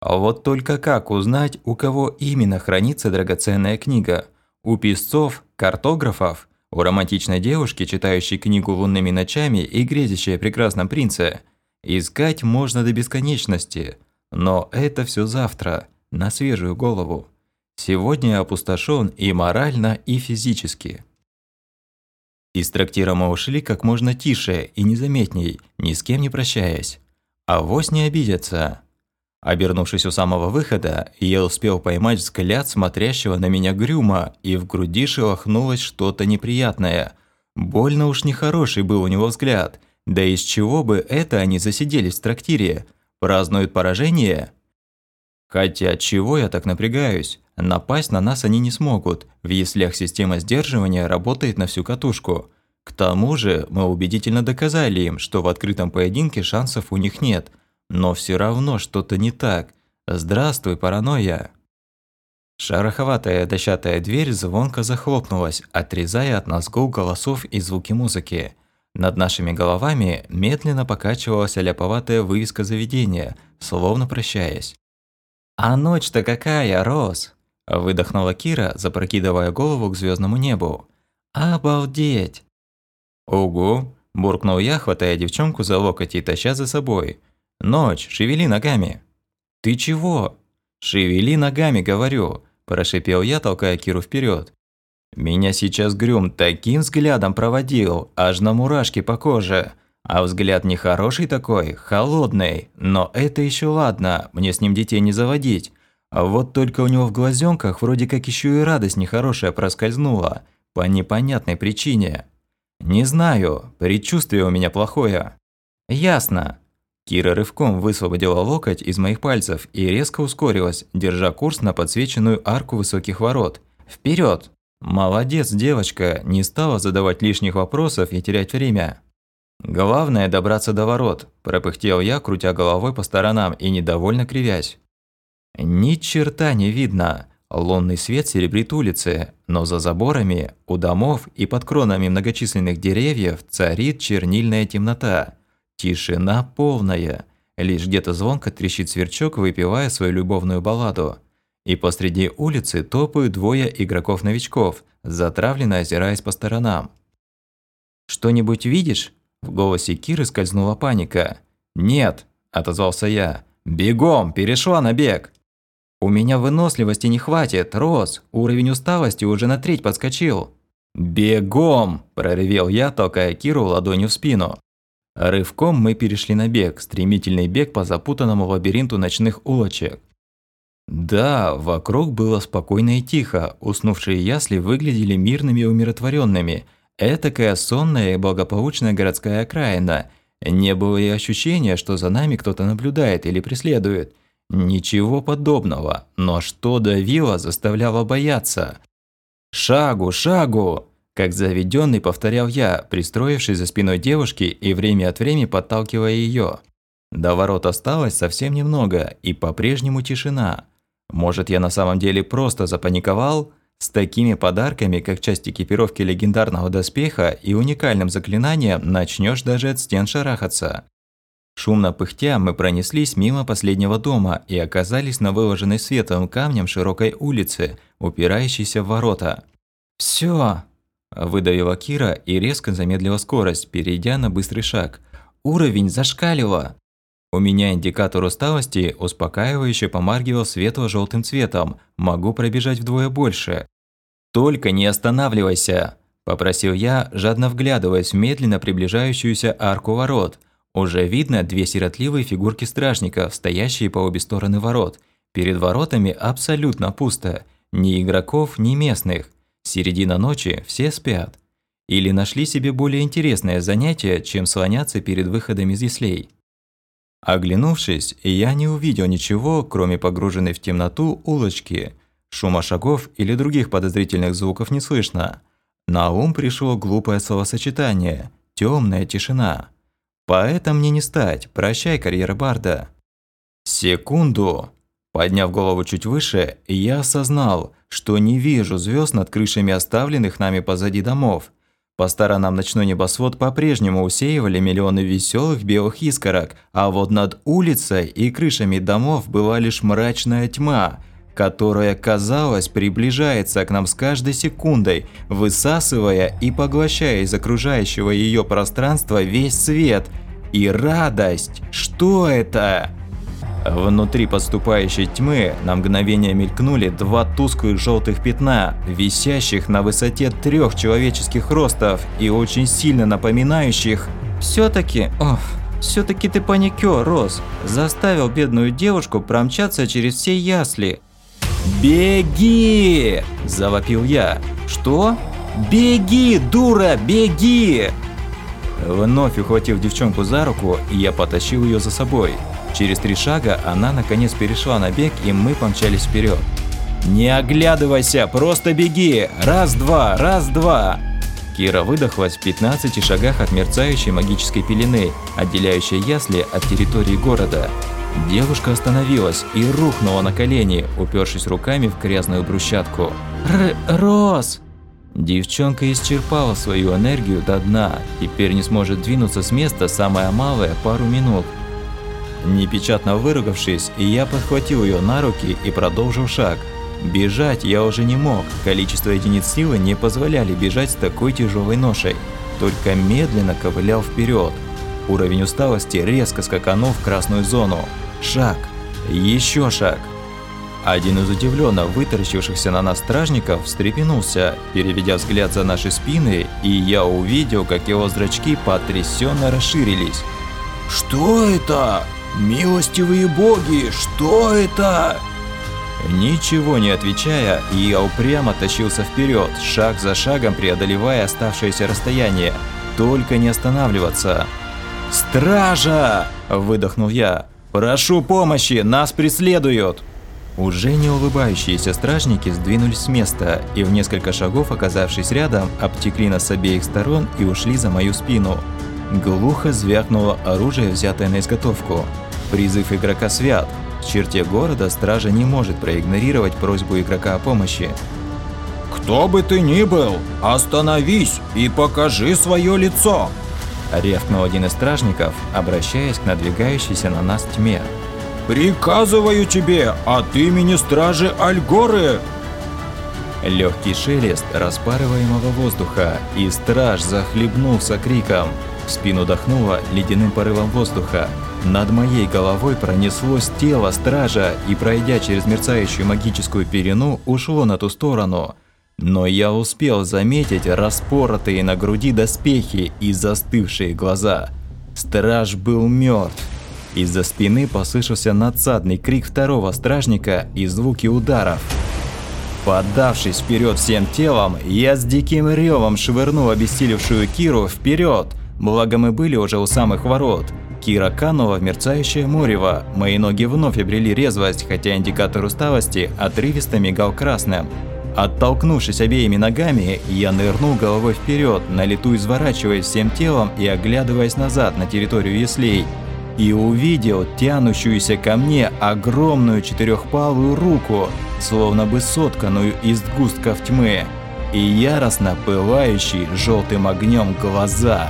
А вот только как узнать, у кого именно хранится драгоценная книга? У писцов, картографов, у романтичной девушки, читающей книгу лунными ночами и грезящей о прекрасном принце? Искать можно до бесконечности, но это все завтра, на свежую голову. Сегодня я опустошен и морально, и физически. Из трактира мы ушли как можно тише и незаметней, ни с кем не прощаясь. А вось не обидятся. Обернувшись у самого выхода, я успел поймать взгляд смотрящего на меня Грюма, и в груди шелохнулось что-то неприятное. Больно уж нехороший был у него взгляд. Да из чего бы это они засиделись в трактире? Празднуют поражение? Хотя чего я так напрягаюсь? Напасть на нас они не смогут. В яслях система сдерживания работает на всю катушку. К тому же мы убедительно доказали им, что в открытом поединке шансов у них нет – но все равно что-то не так. Здравствуй, паранойя. Шероховатая дощатая дверь звонко захлопнулась, отрезая от нас гул голосов и звуки музыки. Над нашими головами медленно покачивалась ляповатая вывеска заведения, словно прощаясь. «А ночь-то какая, Рос!» – выдохнула Кира, запрокидывая голову к звездному небу. «Обалдеть!» «Угу!» – буркнул я, хватая девчонку за локоть и таща за собой. «Ночь, шевели ногами!» «Ты чего?» «Шевели ногами, говорю!» – прошипел я, толкая Киру вперед. Меня сейчас Грюм таким взглядом проводил, аж на мурашки по коже. А взгляд не хороший такой, холодный. Но это еще ладно, мне с ним детей не заводить. А вот только у него в глазенках вроде как еще и радость нехорошая проскользнула. По непонятной причине. Не знаю, предчувствие у меня плохое. Ясно. Кира рывком высвободила локоть из моих пальцев и резко ускорилась, держа курс на подсвеченную арку высоких ворот. Вперед! Молодец, девочка, не стала задавать лишних вопросов и терять время. Главное добраться до ворот, пропыхтел я, крутя головой по сторонам и недовольно кривясь. Ни черта не видно. Лунный свет серебрит улицы, но за заборами, у домов и под кронами многочисленных деревьев царит чернильная темнота. Тишина полная. Лишь где-то звонко трещит сверчок, выпивая свою любовную балладу. И посреди улицы топают двое игроков-новичков, затравленно озираясь по сторонам. «Что-нибудь видишь?» В голосе Киры скользнула паника. «Нет», – отозвался я. «Бегом, перешла на бег». «У меня выносливости не хватит, Рос, уровень усталости уже на треть подскочил». «Бегом!» – проревел я, толкая Киру ладонью в спину. Рывком мы перешли на бег, стремительный бег по запутанному лабиринту ночных улочек. Да, вокруг было спокойно и тихо, уснувшие ясли выглядели мирными и умиротворенными. Этакая сонная и благополучная городская окраина. Не было и ощущения, что за нами кто-то наблюдает или преследует. Ничего подобного, но что давило, заставляло бояться. «Шагу, шагу!» Как заведенный повторял я, пристроившись за спиной девушки и время от времени подталкивая ее. До ворот осталось совсем немного, и по-прежнему тишина. Может, я на самом деле просто запаниковал? С такими подарками, как часть экипировки легендарного доспеха и уникальным заклинанием, начнешь даже от стен шарахаться. Шумно пыхтя мы пронеслись мимо последнего дома и оказались на выложенной светлым камнем широкой улице, упирающейся в ворота. Все, Выдавила Кира и резко замедлила скорость, перейдя на быстрый шаг. «Уровень зашкалило!» У меня индикатор усталости успокаивающе помаргивал светло желтым цветом. Могу пробежать вдвое больше. «Только не останавливайся!» – попросил я, жадно вглядываясь в медленно приближающуюся арку ворот. Уже видно две сиротливые фигурки стражников, стоящие по обе стороны ворот. Перед воротами абсолютно пусто. Ни игроков, ни местных. Середина ночи, все спят. Или нашли себе более интересное занятие, чем слоняться перед выходом из яслей. Оглянувшись, я не увидел ничего, кроме погруженной в темноту улочки. Шума шагов или других подозрительных звуков не слышно. На ум пришло глупое словосочетание «темная тишина». Поэтому мне не стать, прощай, карьера Барда. Секунду. Подняв голову чуть выше, я осознал, что не вижу звезд над крышами оставленных нами позади домов. По сторонам ночной небосвод по-прежнему усеивали миллионы веселых белых искорок, а вот над улицей и крышами домов была лишь мрачная тьма, которая, казалось, приближается к нам с каждой секундой, высасывая и поглощая из окружающего ее пространства весь свет. И радость! Что это? Внутри подступающей тьмы на мгновение мелькнули два тусклых желтых пятна, висящих на высоте трех человеческих ростов и очень сильно напоминающих «Все-таки, ох, все-таки ты паникер, Рос, заставил бедную девушку промчаться через все ясли». «Беги!» – завопил я. «Что? Беги, дура, беги!» Вновь ухватив девчонку за руку, я потащил ее за собой. Через три шага она наконец перешла на бег, и мы помчались вперед. «Не оглядывайся, просто беги! Раз-два, раз-два!» Кира выдохлась в 15 шагах от мерцающей магической пелены, отделяющей ясли от территории города. Девушка остановилась и рухнула на колени, упершись руками в грязную брусчатку. «Р Рос!» Девчонка исчерпала свою энергию до дна, теперь не сможет двинуться с места самое малое пару минут. Непечатно выругавшись, я подхватил ее на руки и продолжил шаг. Бежать я уже не мог, количество единиц силы не позволяли бежать с такой тяжелой ношей, только медленно ковылял вперед. Уровень усталости резко скаканул в красную зону. Шаг. Еще шаг. Один из удивленно вытаращившихся на нас стражников встрепенулся, переведя взгляд за наши спины, и я увидел, как его зрачки потрясенно расширились. «Что это?» «Милостивые боги, что это?» Ничего не отвечая, я упрямо тащился вперед, шаг за шагом преодолевая оставшееся расстояние. Только не останавливаться. «Стража!» – выдохнул я. «Прошу помощи, нас преследуют!» Уже не улыбающиеся стражники сдвинулись с места и в несколько шагов, оказавшись рядом, обтекли нас с обеих сторон и ушли за мою спину. Глухо звякнуло оружие, взятое на изготовку. Призыв игрока свят. В черте города стража не может проигнорировать просьбу игрока о помощи. «Кто бы ты ни был, остановись и покажи свое лицо!» Рявкнул один из стражников, обращаясь к надвигающейся на нас тьме. «Приказываю тебе от имени стражи Альгоры!» Легкий шелест распарываемого воздуха, и страж захлебнулся криком. В спину дохнуло ледяным порывом воздуха. Над моей головой пронеслось тело стража и, пройдя через мерцающую магическую перену, ушло на ту сторону. Но я успел заметить распоротые на груди доспехи и застывшие глаза. Страж был мертв. Из-за спины послышался надсадный крик второго стражника и звуки ударов. Подавшись вперед всем телом, я с диким ревом швырнул обессилевшую Киру вперед. Благо мы были уже у самых ворот. Кира канула в мерцающее морево. Мои ноги вновь обрели резвость, хотя индикатор усталости отрывисто мигал красным. Оттолкнувшись обеими ногами, я нырнул головой вперед, на лету изворачиваясь всем телом и оглядываясь назад на территорию яслей. И увидел тянущуюся ко мне огромную четырехпалую руку, словно бы сотканную из густков тьмы, и яростно пылающий желтым огнем глаза.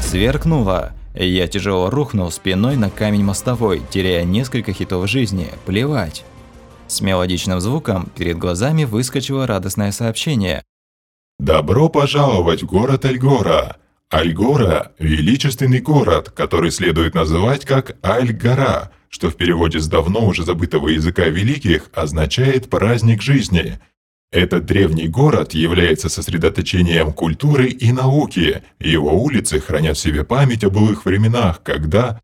Сверкнуло. Я тяжело рухнул спиной на камень мостовой, теряя несколько хитов жизни. Плевать. С мелодичным звуком перед глазами выскочило радостное сообщение. Добро пожаловать в город Альгора. Альгора – величественный город, который следует называть как Аль-Гора, что в переводе с давно уже забытого языка великих означает «праздник жизни». Этот древний город является сосредоточением культуры и науки. Его улицы хранят в себе память о былых временах, когда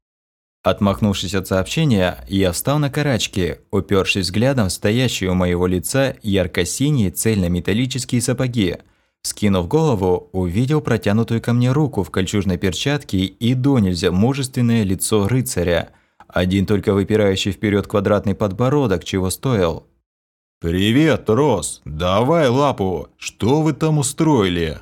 Отмахнувшись от сообщения, я встал на карачки, упершись взглядом в стоящие у моего лица ярко-синие цельнометаллические сапоги. Скинув голову, увидел протянутую ко мне руку в кольчужной перчатке и до нельзя мужественное лицо рыцаря. Один только выпирающий вперед квадратный подбородок чего стоил. «Привет, Рос! Давай лапу! Что вы там устроили?»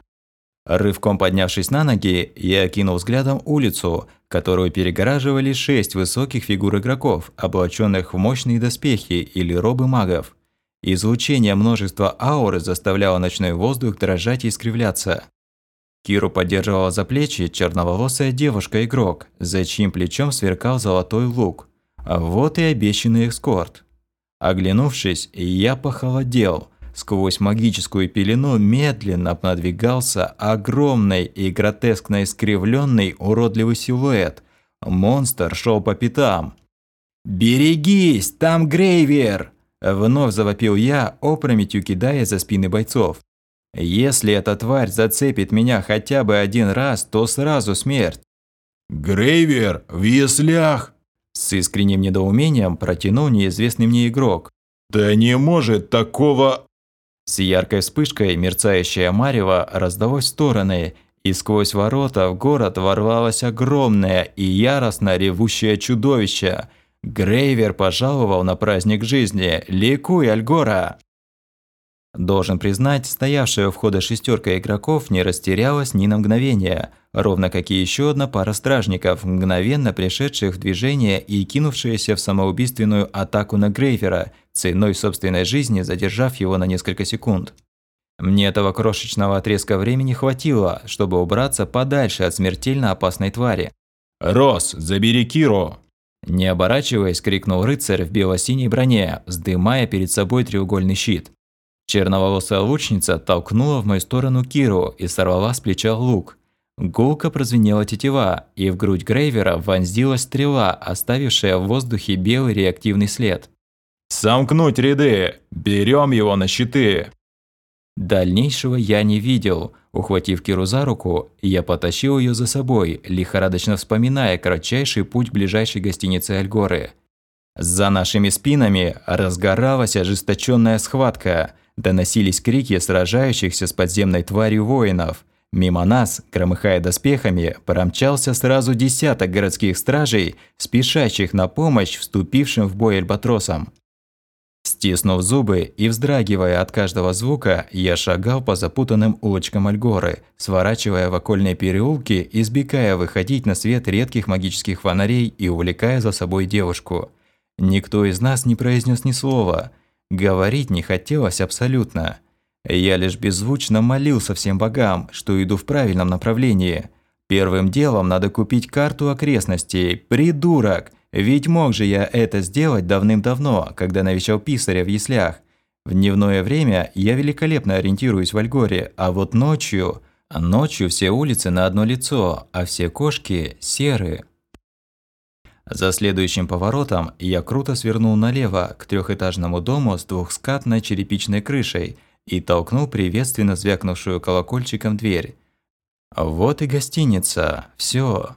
Рывком поднявшись на ноги, я окинул взглядом улицу, которую перегораживали шесть высоких фигур игроков, облаченных в мощные доспехи или робы магов. Излучение множества ауры заставляло ночной воздух дрожать и искривляться. Киру поддерживала за плечи черноволосая девушка-игрок, за чьим плечом сверкал золотой лук. А вот и обещанный эскорт. Оглянувшись, я похолодел. Сквозь магическую пелену медленно надвигался огромный и гротескно искривленный уродливый силуэт. Монстр шел по пятам. «Берегись, там Грейвер!» Вновь завопил я, опрометью кидая за спины бойцов. «Если эта тварь зацепит меня хотя бы один раз, то сразу смерть». «Грейвер, в яслях!» С искренним недоумением протянул неизвестный мне игрок. «Да не может такого...» С яркой вспышкой мерцающая марево раздалось в стороны, и сквозь ворота в город ворвалось огромное и яростно ревущее чудовище. Грейвер пожаловал на праздник жизни. Ликуй, Альгора! Должен признать, стоявшая у входа шестерка игроков не растерялась ни на мгновение, ровно как и еще одна пара стражников, мгновенно пришедших в движение и кинувшаяся в самоубийственную атаку на Грейвера, ценой собственной жизни задержав его на несколько секунд. Мне этого крошечного отрезка времени хватило, чтобы убраться подальше от смертельно опасной твари. «Рос, забери Киру!» Не оборачиваясь, крикнул рыцарь в бело-синей броне, вздымая перед собой треугольный щит. Черноволосая лучница толкнула в мою сторону Киру и сорвала с плеча лук. Гулко прозвенела тетива, и в грудь Грейвера вонзилась стрела, оставившая в воздухе белый реактивный след. «Сомкнуть ряды! Берем его на щиты!» Дальнейшего я не видел. Ухватив Киру за руку, я потащил ее за собой, лихорадочно вспоминая кратчайший путь ближайшей гостинице Альгоры. За нашими спинами разгоралась ожесточенная схватка – Доносились крики сражающихся с подземной тварью воинов. Мимо нас, громыхая доспехами, промчался сразу десяток городских стражей, спешащих на помощь вступившим в бой альбатросам. Стиснув зубы и вздрагивая от каждого звука, я шагал по запутанным улочкам Альгоры, сворачивая в окольные переулки, избегая выходить на свет редких магических фонарей и увлекая за собой девушку. Никто из нас не произнес ни слова. Говорить не хотелось абсолютно. Я лишь беззвучно молился всем богам, что иду в правильном направлении. Первым делом надо купить карту окрестностей. Придурок! Ведь мог же я это сделать давным-давно, когда навещал писаря в яслях. В дневное время я великолепно ориентируюсь в Альгоре, а вот ночью... Ночью все улицы на одно лицо, а все кошки серые. За следующим поворотом я круто свернул налево к трехэтажному дому с двухскатной черепичной крышей и толкнул приветственно звякнувшую колокольчиком дверь. Вот и гостиница. Все.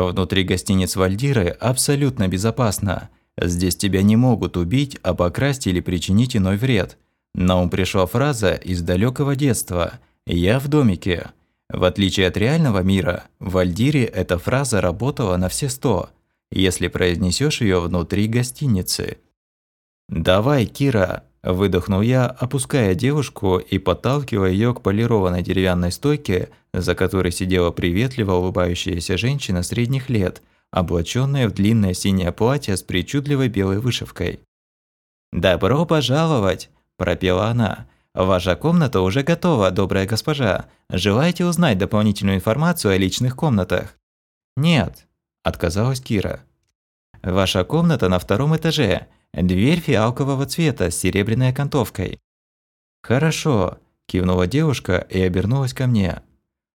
Внутри гостиниц Вальдиры абсолютно безопасно. Здесь тебя не могут убить, обокрасть или причинить иной вред. На ум пришла фраза из далекого детства «Я в домике». В отличие от реального мира, в Вальдире эта фраза работала на все сто, если произнесешь ее внутри гостиницы. «Давай, Кира!» – выдохнул я, опуская девушку и подталкивая ее к полированной деревянной стойке, за которой сидела приветливо улыбающаяся женщина средних лет, облаченная в длинное синее платье с причудливой белой вышивкой. «Добро пожаловать!» – пропела она. «Ваша комната уже готова, добрая госпожа. Желаете узнать дополнительную информацию о личных комнатах?» «Нет», – отказалась Кира. «Ваша комната на втором этаже. Дверь фиалкового цвета с серебряной окантовкой». «Хорошо», – кивнула девушка и обернулась ко мне.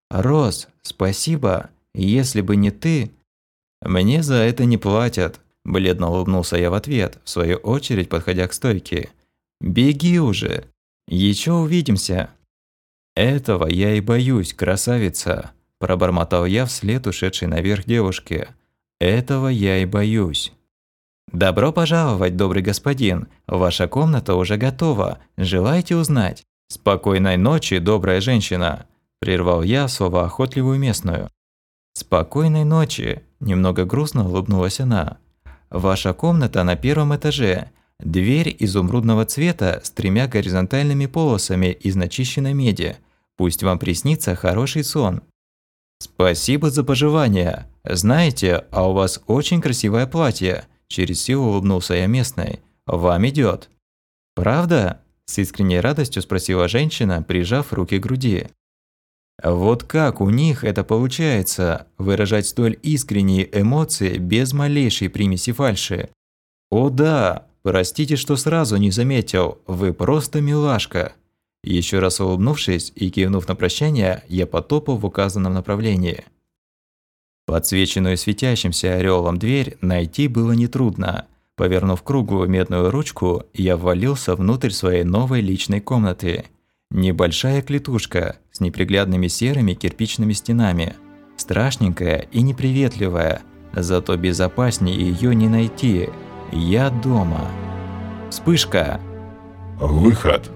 «Рос, спасибо. Если бы не ты...» «Мне за это не платят», – бледно улыбнулся я в ответ, в свою очередь подходя к стойке. «Беги уже. Еще увидимся». «Этого я и боюсь, красавица», – пробормотал я вслед ушедшей наверх девушке. «Этого я и боюсь». «Добро пожаловать, добрый господин. Ваша комната уже готова. Желаете узнать?» «Спокойной ночи, добрая женщина», Прервал я словоохотливую местную. «Спокойной ночи!» – немного грустно улыбнулась она. «Ваша комната на первом этаже. Дверь изумрудного цвета с тремя горизонтальными полосами из начищенной меди. Пусть вам приснится хороший сон». «Спасибо за пожелание. Знаете, а у вас очень красивое платье», – через силу улыбнулся я местной. «Вам идет. «Правда?» – с искренней радостью спросила женщина, прижав руки к груди. Вот как у них это получается, выражать столь искренние эмоции без малейшей примеси фальши? О да, простите, что сразу не заметил, вы просто милашка. Еще раз улыбнувшись и кивнув на прощание, я потопал в указанном направлении. Подсвеченную светящимся орелом дверь найти было нетрудно. Повернув круглую медную ручку, я ввалился внутрь своей новой личной комнаты – Небольшая клетушка с неприглядными серыми кирпичными стенами. Страшненькая и неприветливая, зато безопаснее ее не найти. Я дома. Вспышка. Выход.